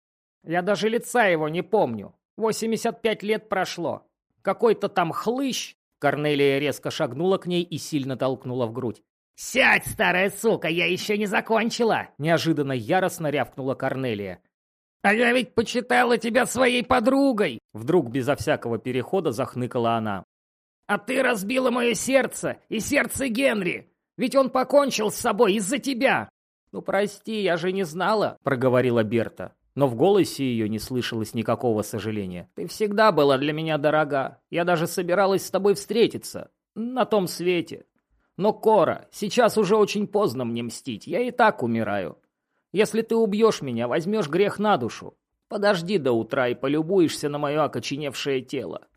Speaker 2: «Я даже лица его не помню. 85 лет прошло. Какой-то там хлыщ!»
Speaker 4: Корнелия резко шагнула к ней и сильно толкнула в грудь.
Speaker 5: «Сядь, старая сука, я еще не закончила!»
Speaker 4: Неожиданно яростно рявкнула Корнелия.
Speaker 2: «А я ведь почитала тебя своей подругой!»
Speaker 4: Вдруг безо всякого перехода захныкала она.
Speaker 2: А ты разбила мое сердце и сердце Генри, ведь он покончил с собой из-за тебя. Ну прости, я же не знала, проговорила Берта. Но в голосе ее не слышалось никакого сожаления. Ты всегда была для меня дорога. Я даже собиралась с тобой встретиться. На том свете. Но, Кора, сейчас уже очень поздно мне мстить. Я и так умираю. Если ты убьешь меня, возьмешь грех на душу. Подожди до утра и полюбуешься на мое окоченевшее тело.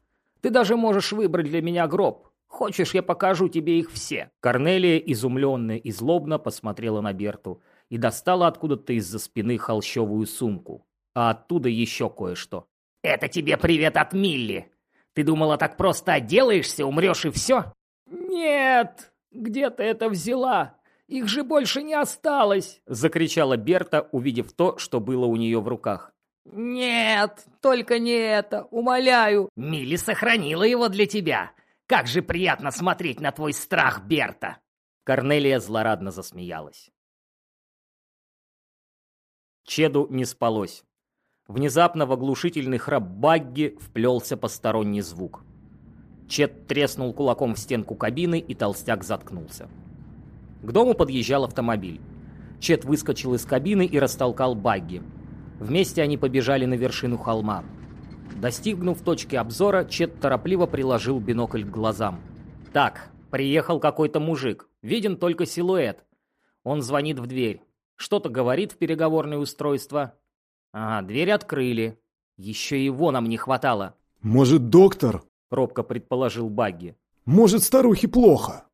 Speaker 2: Ты даже можешь выбрать для меня гроб. Хочешь, я покажу тебе их все?»
Speaker 4: Корнелия, изумленная и злобно, посмотрела на Берту и достала откуда-то из-за спины холщовую сумку, а оттуда еще кое-что.
Speaker 5: «Это тебе привет от Милли! Ты думала, так просто отделаешься, умрешь и все?»
Speaker 2: «Нет! Где ты это взяла? Их же больше не осталось!»
Speaker 4: Закричала Берта, увидев то, что было у нее в руках.
Speaker 2: «Нет, только не это, умоляю!»
Speaker 5: «Милли сохранила его для тебя! Как же приятно смотреть на твой страх, Берта!»
Speaker 4: Корнелия злорадно засмеялась. Чеду не спалось. Внезапно в оглушительный храп Багги вплелся посторонний звук. Чед треснул кулаком в стенку кабины, и толстяк заткнулся. К дому подъезжал автомобиль.
Speaker 2: Чет выскочил из кабины и растолкал багги. Вместе они побежали на вершину холма. Достигнув точки обзора, Чет торопливо приложил бинокль к глазам. «Так, приехал какой-то мужик. Виден только силуэт. Он звонит в дверь. Что-то говорит в переговорное устройство. Ага, дверь открыли. Еще его нам не хватало».
Speaker 1: «Может, доктор?»
Speaker 2: — робко предположил Багги.
Speaker 1: «Может, старухе плохо?»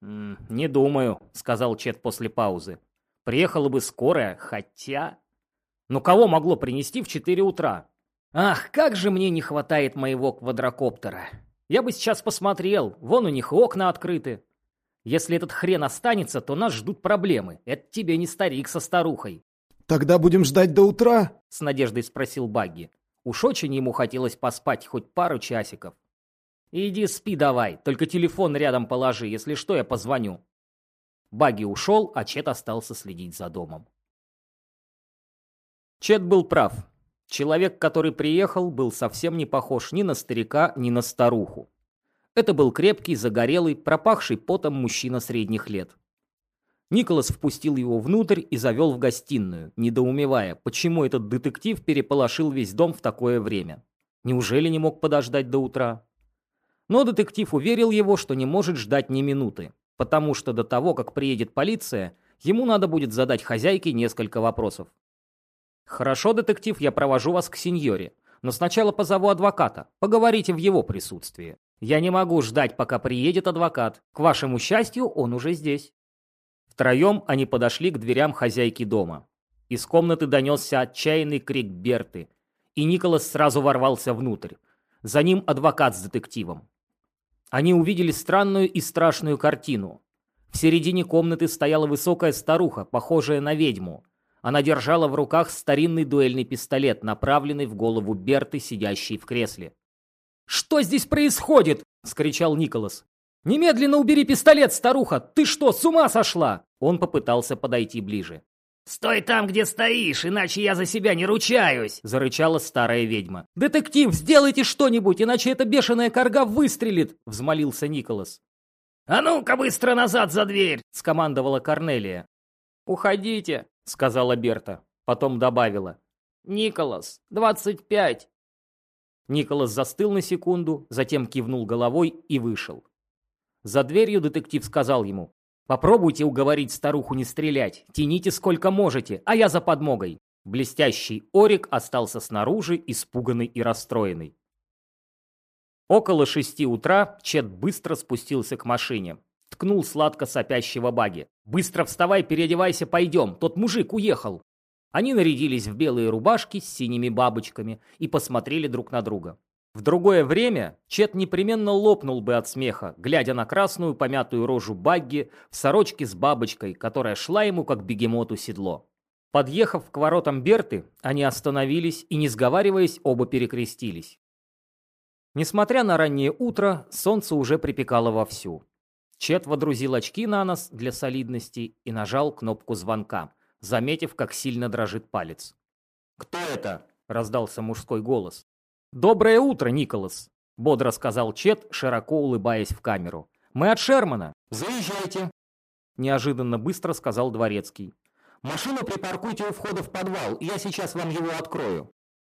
Speaker 2: «Не думаю», — сказал Чет после паузы. «Приехала бы скорая, хотя...» «Но кого могло принести в четыре утра?» «Ах, как же мне не хватает моего квадрокоптера! Я бы сейчас посмотрел, вон у них окна открыты. Если этот хрен останется, то нас ждут проблемы. Это тебе не старик со старухой».
Speaker 1: «Тогда будем ждать до утра?»
Speaker 2: — с надеждой спросил Багги. Уж очень ему хотелось поспать хоть пару часиков. «Иди спи давай, только телефон рядом положи, если что, я позвоню». Багги ушел, а Чет остался следить за домом. Чет был прав. Человек, который приехал, был совсем не похож ни на старика, ни на старуху. Это был крепкий, загорелый, пропахший потом мужчина средних лет. Николас впустил его внутрь и завел в гостиную, недоумевая, почему этот детектив переполошил весь дом в такое время. Неужели не мог подождать до утра? Но детектив уверил его, что не может ждать ни минуты, потому что до того, как приедет полиция, ему надо будет задать хозяйке несколько вопросов. «Хорошо, детектив, я провожу вас к сеньоре, но сначала позову адвоката, поговорите в его присутствии. Я не могу ждать, пока приедет адвокат. К вашему счастью, он уже здесь». Втроем они подошли к дверям хозяйки дома. Из комнаты донесся отчаянный крик Берты, и Николас сразу ворвался внутрь. За ним адвокат с детективом. Они увидели странную и страшную картину. В середине комнаты стояла высокая старуха, похожая на ведьму. Она держала в руках старинный дуэльный пистолет, направленный в голову Берты, сидящей в кресле. «Что здесь происходит?» — скричал Николас. «Немедленно убери пистолет, старуха! Ты что, с ума сошла?» Он попытался подойти ближе.
Speaker 6: «Стой там, где стоишь, иначе я за себя не ручаюсь!»
Speaker 2: — зарычала старая ведьма. «Детектив, сделайте что-нибудь, иначе эта бешеная корга выстрелит!» — взмолился Николас.
Speaker 6: «А ну-ка быстро назад за дверь!»
Speaker 2: — скомандовала Корнелия. «Уходите!» — сказала Берта. Потом добавила. «Николас, двадцать пять!» Николас застыл на секунду, затем кивнул головой и вышел. За дверью детектив сказал ему, «Попробуйте уговорить старуху не стрелять, тяните сколько можете, а я за подмогой». Блестящий Орик остался снаружи, испуганный и расстроенный. Около шести утра Чет быстро спустился к машине. Ткнул сладко сопящего баги. «Быстро вставай, переодевайся, пойдем, тот мужик уехал». Они нарядились в белые рубашки с синими бабочками и посмотрели друг на друга. В другое время Чет непременно лопнул бы от смеха, глядя на красную помятую рожу Багги в сорочке с бабочкой, которая шла ему как бегемоту седло. Подъехав к воротам Берты, они остановились и, не сговариваясь, оба перекрестились. Несмотря на раннее утро, солнце уже припекало вовсю. Чет водрузил очки на нос для солидности и нажал кнопку звонка, заметив, как сильно дрожит палец. «Кто это?» – раздался мужской голос. «Доброе утро, Николас!» — бодро сказал Чет, широко улыбаясь в камеру. «Мы от Шермана!»
Speaker 3: «Заезжайте!»
Speaker 2: — неожиданно быстро сказал Дворецкий.
Speaker 3: «Машину припаркуйте у входа в подвал, я сейчас вам его открою!»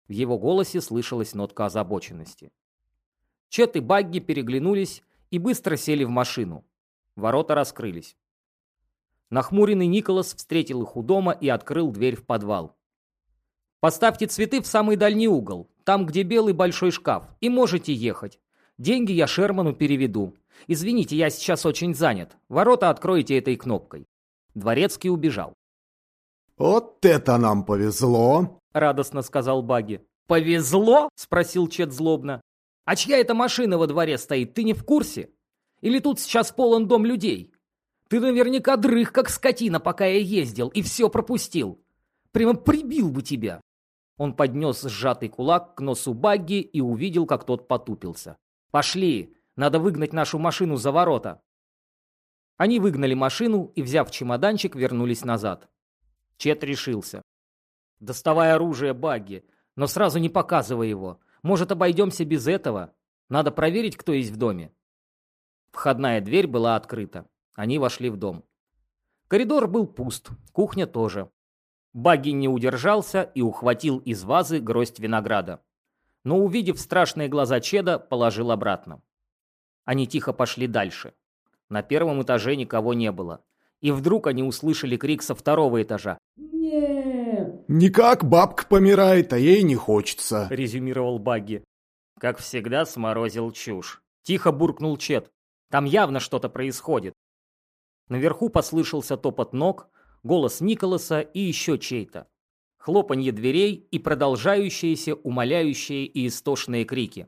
Speaker 2: В его голосе слышалась нотка озабоченности. Чет и Багги переглянулись и быстро сели в машину. Ворота раскрылись. Нахмуренный Николас встретил их у дома и открыл дверь в подвал. Поставьте цветы в самый дальний угол, там, где белый большой шкаф, и можете ехать. Деньги я Шерману переведу. Извините, я сейчас очень занят. Ворота откроете этой кнопкой». Дворецкий убежал.
Speaker 1: «Вот это нам повезло!»
Speaker 2: — радостно сказал Баги. «Повезло?» — спросил Чет злобно. «А чья эта машина во дворе стоит, ты не в курсе? Или тут сейчас полон дом людей? Ты наверняка дрых, как скотина, пока я ездил, и все пропустил. Прямо прибил бы тебя!» Он поднес сжатый кулак к носу Багги и увидел, как тот потупился. «Пошли! Надо выгнать нашу машину за ворота!» Они выгнали машину и, взяв чемоданчик, вернулись назад. Чет решился. «Доставай оружие, Багги, но сразу не показывай его. Может, обойдемся без этого? Надо проверить, кто есть в доме». Входная дверь была открыта. Они вошли в дом. Коридор был пуст, кухня тоже. Багги не удержался и ухватил из вазы гроздь винограда. Но, увидев страшные глаза Чеда, положил обратно. Они тихо пошли дальше. На первом этаже никого не было. И вдруг они услышали крик со второго этажа.
Speaker 1: «Нет!» «Никак бабка помирает, а ей не хочется», —
Speaker 2: резюмировал Багги. Как всегда, сморозил чушь. Тихо буркнул Чед. Там явно что-то происходит. Наверху послышался топот ног, голос Николаса и еще чей-то. Хлопанье дверей и продолжающиеся умоляющие и истошные крики.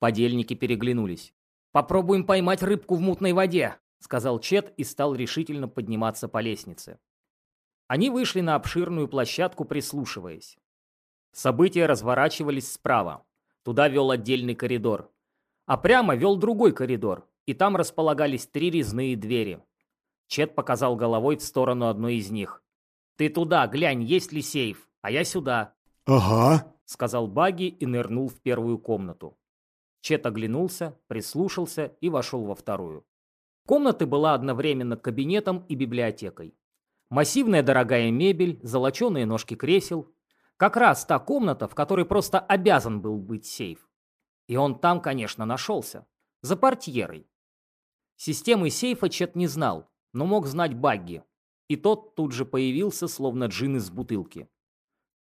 Speaker 2: Подельники переглянулись. «Попробуем поймать рыбку в мутной воде», — сказал Чет и стал решительно подниматься по лестнице. Они вышли на обширную площадку, прислушиваясь. События разворачивались справа. Туда вел отдельный коридор. А прямо вел другой коридор, и там располагались три резные двери. Чет показал головой в сторону одной из них. «Ты туда, глянь, есть ли сейф, а я сюда».
Speaker 1: «Ага», —
Speaker 2: сказал Баги и нырнул в первую комнату. Чет оглянулся, прислушался и вошел во вторую. Комната была одновременно кабинетом и библиотекой. Массивная дорогая мебель, золоченые ножки кресел. Как раз та комната, в которой просто обязан был быть сейф. И он там, конечно, нашелся. За портьерой. Системы сейфа Чет не знал, но мог знать Багги. И тот тут же появился, словно джин из бутылки.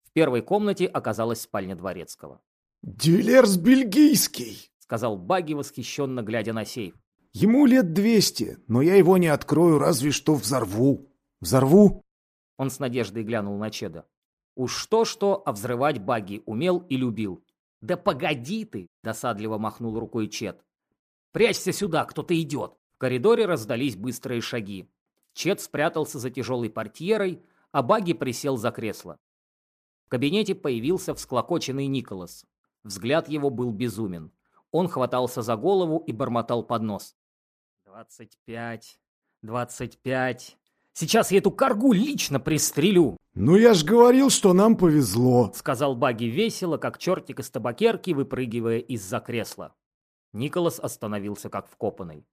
Speaker 2: В первой комнате оказалась спальня Дворецкого.
Speaker 1: «Дилерс бельгийский!»
Speaker 2: — сказал Багги, восхищенно глядя на сейф.
Speaker 1: «Ему лет двести, но я его не открою, разве что взорву. Взорву?»
Speaker 2: Он с надеждой глянул на Чеда. Уж что-что, а взрывать Багги умел и любил. «Да погоди ты!» — досадливо махнул рукой Чед. «Прячься сюда, кто-то идет!» Коридоре раздались быстрые шаги. Чет спрятался за тяжелой портьерой, а Баги присел за кресло. В кабинете появился всклокоченный Николас. Взгляд его был безумен. Он хватался за голову и бормотал под нос. «Двадцать пять, двадцать пять. Сейчас я эту коргу лично пристрелю!»
Speaker 1: «Ну я ж говорил, что нам повезло!»
Speaker 2: Сказал Баги весело, как чертик из табакерки, выпрыгивая из-за кресла. Николас остановился как вкопанный.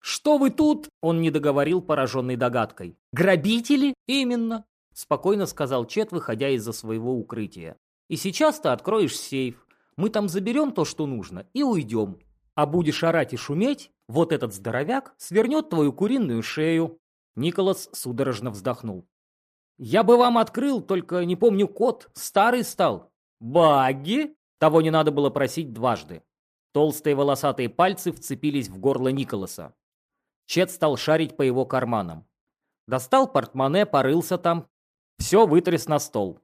Speaker 2: «Что вы тут?» – он не договорил, пораженный догадкой. «Грабители?» «Именно», – спокойно сказал Чет, выходя из-за своего укрытия. «И сейчас ты откроешь сейф. Мы там заберем то, что нужно, и уйдем. А будешь орать и шуметь, вот этот здоровяк свернет твою куриную шею». Николас судорожно вздохнул. «Я бы вам открыл, только не помню код, старый стал». «Багги?» Того не надо было просить дважды. Толстые волосатые пальцы вцепились в горло Николаса. Чет стал шарить по его карманам. Достал портмоне, порылся там. Все вытряс на стол.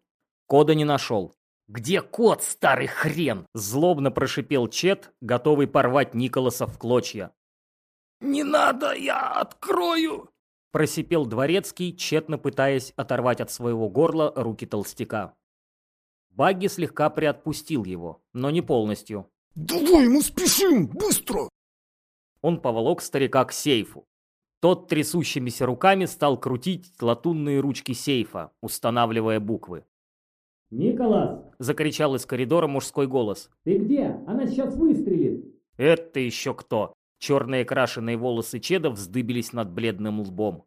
Speaker 2: Кода не нашел. «Где кот, старый хрен?» Злобно прошипел Чет, готовый порвать Николаса в клочья.
Speaker 3: «Не надо, я открою!»
Speaker 2: Просипел дворецкий, тщетно пытаясь оторвать от своего горла руки толстяка. Багги слегка приотпустил его, но не полностью.
Speaker 1: «Давай, мы спешим! Быстро!»
Speaker 2: Он поволок старика к сейфу. Тот трясущимися руками стал крутить латунные ручки сейфа, устанавливая буквы.
Speaker 3: «Николас!»
Speaker 2: – закричал из коридора мужской голос.
Speaker 3: «Ты где? Она сейчас выстрелит!»
Speaker 2: «Это еще кто?» Черные крашеные волосы Чеда вздыбились над бледным лбом.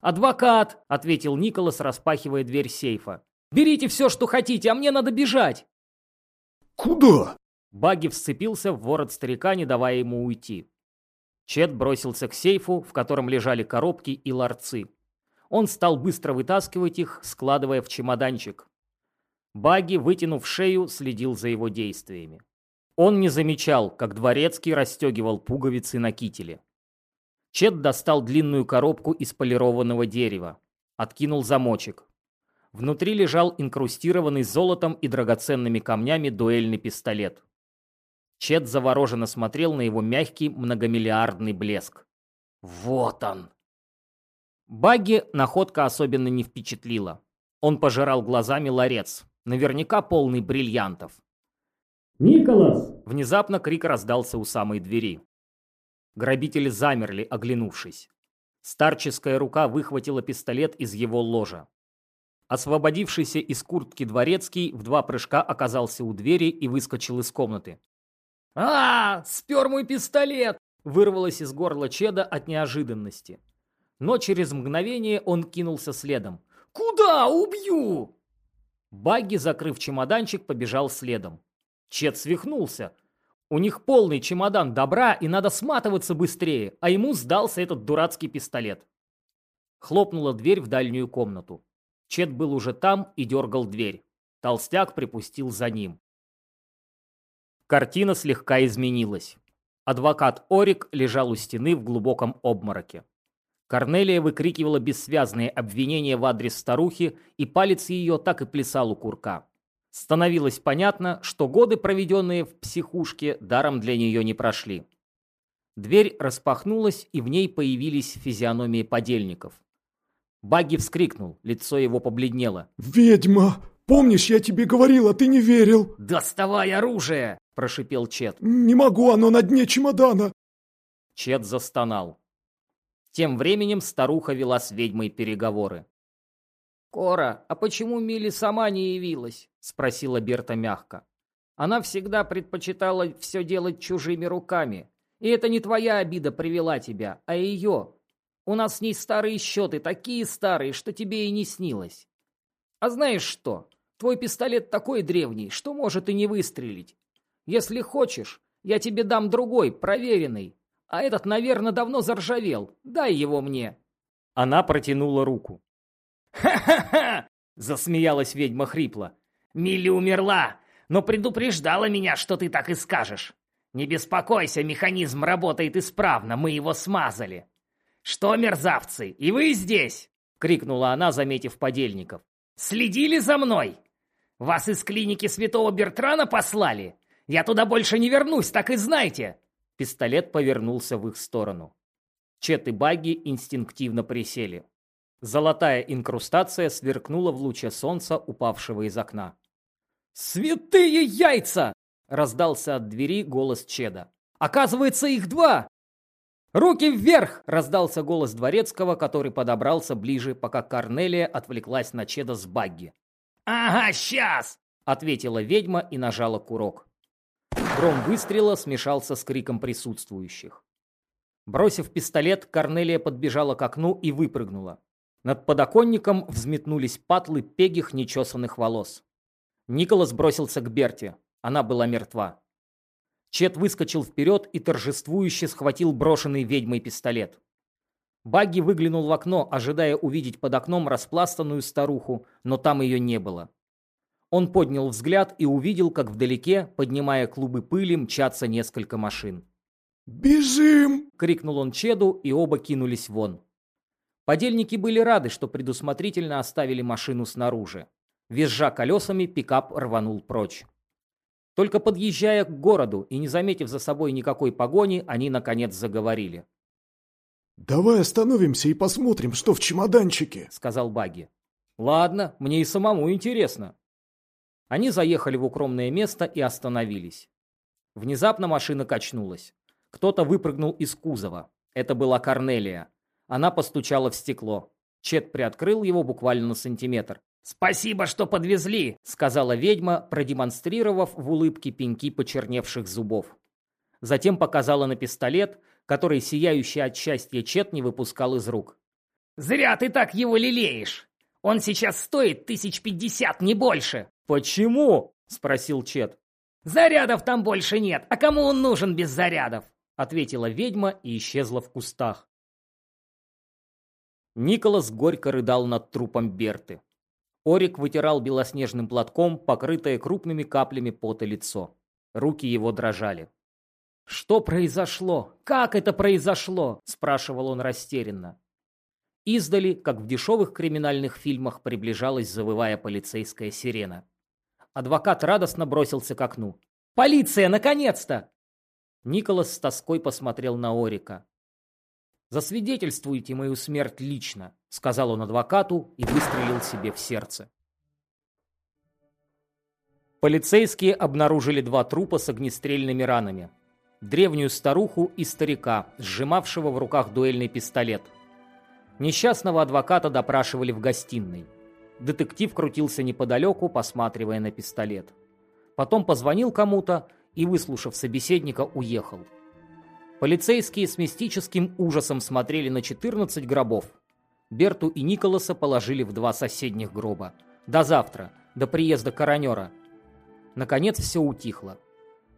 Speaker 3: «Адвокат!»
Speaker 2: – ответил Николас, распахивая дверь сейфа.
Speaker 3: «Берите все, что хотите, а мне надо бежать!»
Speaker 1: «Куда?»
Speaker 2: Баги вцепился в ворот старика, не давая ему уйти. Чет бросился к сейфу, в котором лежали коробки и ларцы. Он стал быстро вытаскивать их, складывая в чемоданчик. Баги, вытянув шею, следил за его действиями. Он не замечал, как дворецкий расстегивал пуговицы на кителе. Чет достал длинную коробку из полированного дерева. Откинул замочек. Внутри лежал инкрустированный золотом и драгоценными камнями дуэльный пистолет. Чет завороженно смотрел на его мягкий многомиллиардный блеск. Вот он! Багги находка особенно не впечатлила. Он пожирал глазами ларец, наверняка полный бриллиантов.
Speaker 3: «Николас!»
Speaker 2: Внезапно крик раздался у самой двери. Грабители замерли, оглянувшись. Старческая рука выхватила пистолет из его ложа. Освободившийся из куртки дворецкий в два прыжка оказался у двери и выскочил из комнаты.
Speaker 3: «А, спер мой пистолет!»
Speaker 2: Вырвалось из горла Чеда от неожиданности. Но через мгновение он кинулся следом.
Speaker 6: «Куда? Убью!»
Speaker 2: Багги, закрыв чемоданчик, побежал следом. Чет свихнулся. У них полный чемодан добра, и надо сматываться быстрее, а ему сдался этот дурацкий пистолет. Хлопнула дверь в дальнюю комнату. Чет был уже там и дергал дверь. Толстяк припустил за ним. Картина слегка изменилась. Адвокат Орик лежал у стены в глубоком обмороке. Корнелия выкрикивала бессвязные обвинения в адрес старухи, и палец ее так и плясал у курка. Становилось понятно, что годы, проведенные в психушке, даром для нее не прошли. Дверь распахнулась, и в ней появились физиономии подельников. Багги вскрикнул, лицо его побледнело.
Speaker 1: «Ведьма! Помнишь, я тебе говорил, а ты не верил!»
Speaker 6: «Доставай оружие!» – прошипел Чет.
Speaker 1: «Не могу, оно на дне чемодана!»
Speaker 2: Чет застонал. Тем временем старуха вела с ведьмой переговоры.
Speaker 3: «Кора, а почему Милли сама не явилась?» – спросила Берта мягко. «Она всегда предпочитала все делать чужими руками. И это не твоя обида привела тебя, а ее. У нас с ней старые счеты, такие старые, что тебе и не снилось. А знаешь что? Твой пистолет такой древний, что может и не выстрелить. Если хочешь, я тебе дам другой, проверенный. А этот, наверное, давно заржавел. Дай его мне».
Speaker 2: Она протянула руку.
Speaker 6: «Ха-ха-ха!» – засмеялась ведьма хрипло. «Милли умерла, но предупреждала меня, что ты так и скажешь. Не беспокойся, механизм работает исправно, мы его смазали. Что, мерзавцы, и вы здесь?» – крикнула она, заметив подельников. «Следили за мной? Вас из клиники святого Бертрана послали? Я туда больше не вернусь, так и знайте!»
Speaker 2: Пистолет повернулся в их сторону. Чет и Багги инстинктивно присели. Золотая инкрустация сверкнула в луче солнца, упавшего из окна.
Speaker 3: «Святые яйца!» — раздался от двери голос Чеда. «Оказывается, их два!» «Руки вверх!» — раздался голос дворецкого, который подобрался ближе, пока Корнелия отвлеклась на Чеда с Багги.
Speaker 6: «Ага, сейчас!»
Speaker 2: — ответила ведьма и нажала курок. Гром выстрела смешался с криком присутствующих. Бросив пистолет, Корнелия подбежала к окну и выпрыгнула. Над подоконником взметнулись патлы пегих нечесанных волос. Николас бросился к Берте. Она была мертва. Чет выскочил вперед и торжествующе схватил брошенный ведьмой пистолет. Багги выглянул в окно, ожидая увидеть под окном распластанную старуху, но там ее не было. Он поднял взгляд и увидел, как вдалеке, поднимая клубы пыли, мчатся несколько машин.
Speaker 1: «Бежим!»
Speaker 2: — крикнул он Чеду, и оба кинулись вон. Подельники были рады, что предусмотрительно оставили машину снаружи. Визжа колесами, пикап рванул прочь. Только подъезжая к городу и не заметив за собой никакой погони, они, наконец, заговорили.
Speaker 1: «Давай остановимся и посмотрим, что в чемоданчике», —
Speaker 2: сказал Баги. «Ладно, мне и самому интересно». Они заехали в укромное место и остановились. Внезапно машина качнулась. Кто-то выпрыгнул из кузова. Это была Корнелия. Она постучала в стекло. Чет приоткрыл его буквально на сантиметр.
Speaker 6: «Спасибо, что подвезли», —
Speaker 2: сказала ведьма, продемонстрировав в улыбке пеньки почерневших зубов. Затем показала на пистолет, который сияющий от счастья Чет не выпускал из рук.
Speaker 6: «Зря ты так его лелеешь! Он сейчас стоит тысяч пятьдесят, не больше!»
Speaker 2: «Почему?» — спросил Чет.
Speaker 6: «Зарядов там больше нет, а кому он нужен без зарядов?» — ответила ведьма и исчезла в кустах.
Speaker 2: Николас горько рыдал над трупом Берты. Орик вытирал белоснежным платком, покрытое крупными каплями пота лицо. Руки его дрожали.
Speaker 3: «Что произошло? Как это произошло?» – спрашивал он растерянно.
Speaker 2: Издали, как в дешевых криминальных фильмах, приближалась завывая полицейская сирена. Адвокат радостно бросился к окну.
Speaker 3: «Полиция, наконец-то!»
Speaker 2: Николас с тоской посмотрел на Орика. «Засвидетельствуйте мою смерть лично», — сказал он адвокату и выстрелил себе в сердце. Полицейские обнаружили два трупа с огнестрельными ранами. Древнюю старуху и старика, сжимавшего в руках дуэльный пистолет. Несчастного адвоката допрашивали в гостиной. Детектив крутился неподалеку, посматривая на пистолет. Потом позвонил кому-то и, выслушав собеседника, уехал. Полицейские с мистическим ужасом смотрели на 14 гробов. Берту и Николаса положили в два соседних гроба. До завтра, до приезда коронера. Наконец все утихло.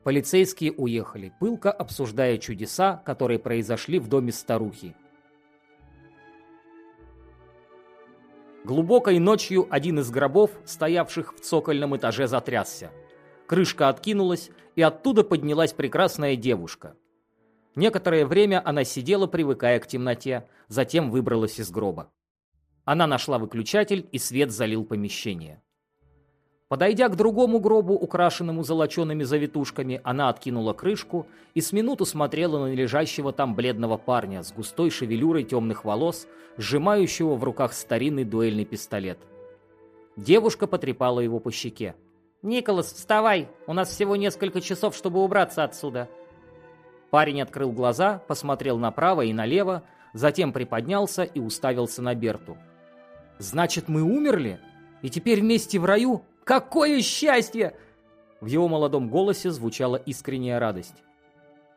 Speaker 2: Полицейские уехали, пылко обсуждая чудеса, которые произошли в доме старухи. Глубокой ночью один из гробов, стоявших в цокольном этаже, затрясся. Крышка откинулась, и оттуда поднялась прекрасная девушка. Некоторое время она сидела, привыкая к темноте, затем выбралась из гроба. Она нашла выключатель, и свет залил помещение. Подойдя к другому гробу, украшенному золочеными завитушками, она откинула крышку и с минуту смотрела на лежащего там бледного парня с густой шевелюрой темных волос, сжимающего в руках старинный дуэльный пистолет. Девушка потрепала его по щеке.
Speaker 3: «Николас, вставай! У нас всего несколько часов, чтобы убраться отсюда!»
Speaker 2: Парень открыл глаза, посмотрел направо и налево, затем приподнялся и уставился на Берту. «Значит, мы умерли? И теперь вместе в раю? Какое счастье!» В его молодом голосе звучала искренняя радость.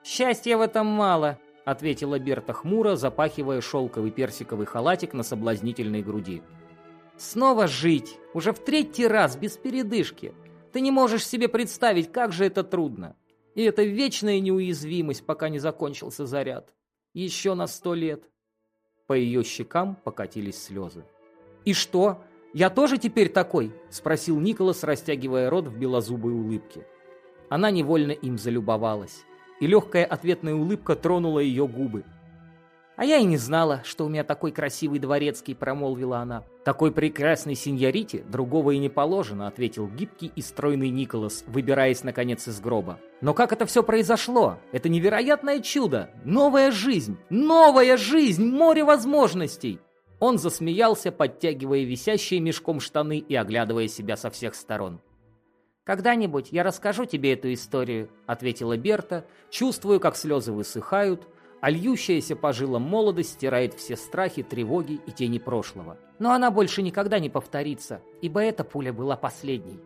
Speaker 3: «Счастья в этом мало», —
Speaker 2: ответила Берта хмуро, запахивая шелковый персиковый халатик на соблазнительной груди.
Speaker 3: «Снова жить! Уже в третий раз, без передышки! Ты не можешь себе представить, как же это трудно!» И это вечная неуязвимость, пока не закончился заряд. Еще на сто лет.
Speaker 2: По ее щекам покатились слезы.
Speaker 3: «И что? Я тоже теперь такой?» – спросил Николас, растягивая рот в белозубой улыбке.
Speaker 2: Она невольно им залюбовалась, и легкая ответная улыбка тронула ее губы –
Speaker 3: «А я и не знала, что у меня такой красивый дворецкий», — промолвила она.
Speaker 2: «Такой прекрасной сеньорите другого и не положено», — ответил гибкий и стройный Николас, выбираясь, наконец, из гроба.
Speaker 3: «Но как это все произошло? Это невероятное чудо! Новая жизнь! Новая жизнь! Море возможностей!»
Speaker 2: Он засмеялся, подтягивая висящие мешком штаны и оглядывая себя со всех сторон.
Speaker 3: «Когда-нибудь я расскажу тебе эту историю», — ответила Берта, чувствуя, как слезы высыхают, а льющаяся по жилам молодость стирает все страхи, тревоги и тени прошлого. Но она больше никогда не повторится, ибо эта пуля была последней.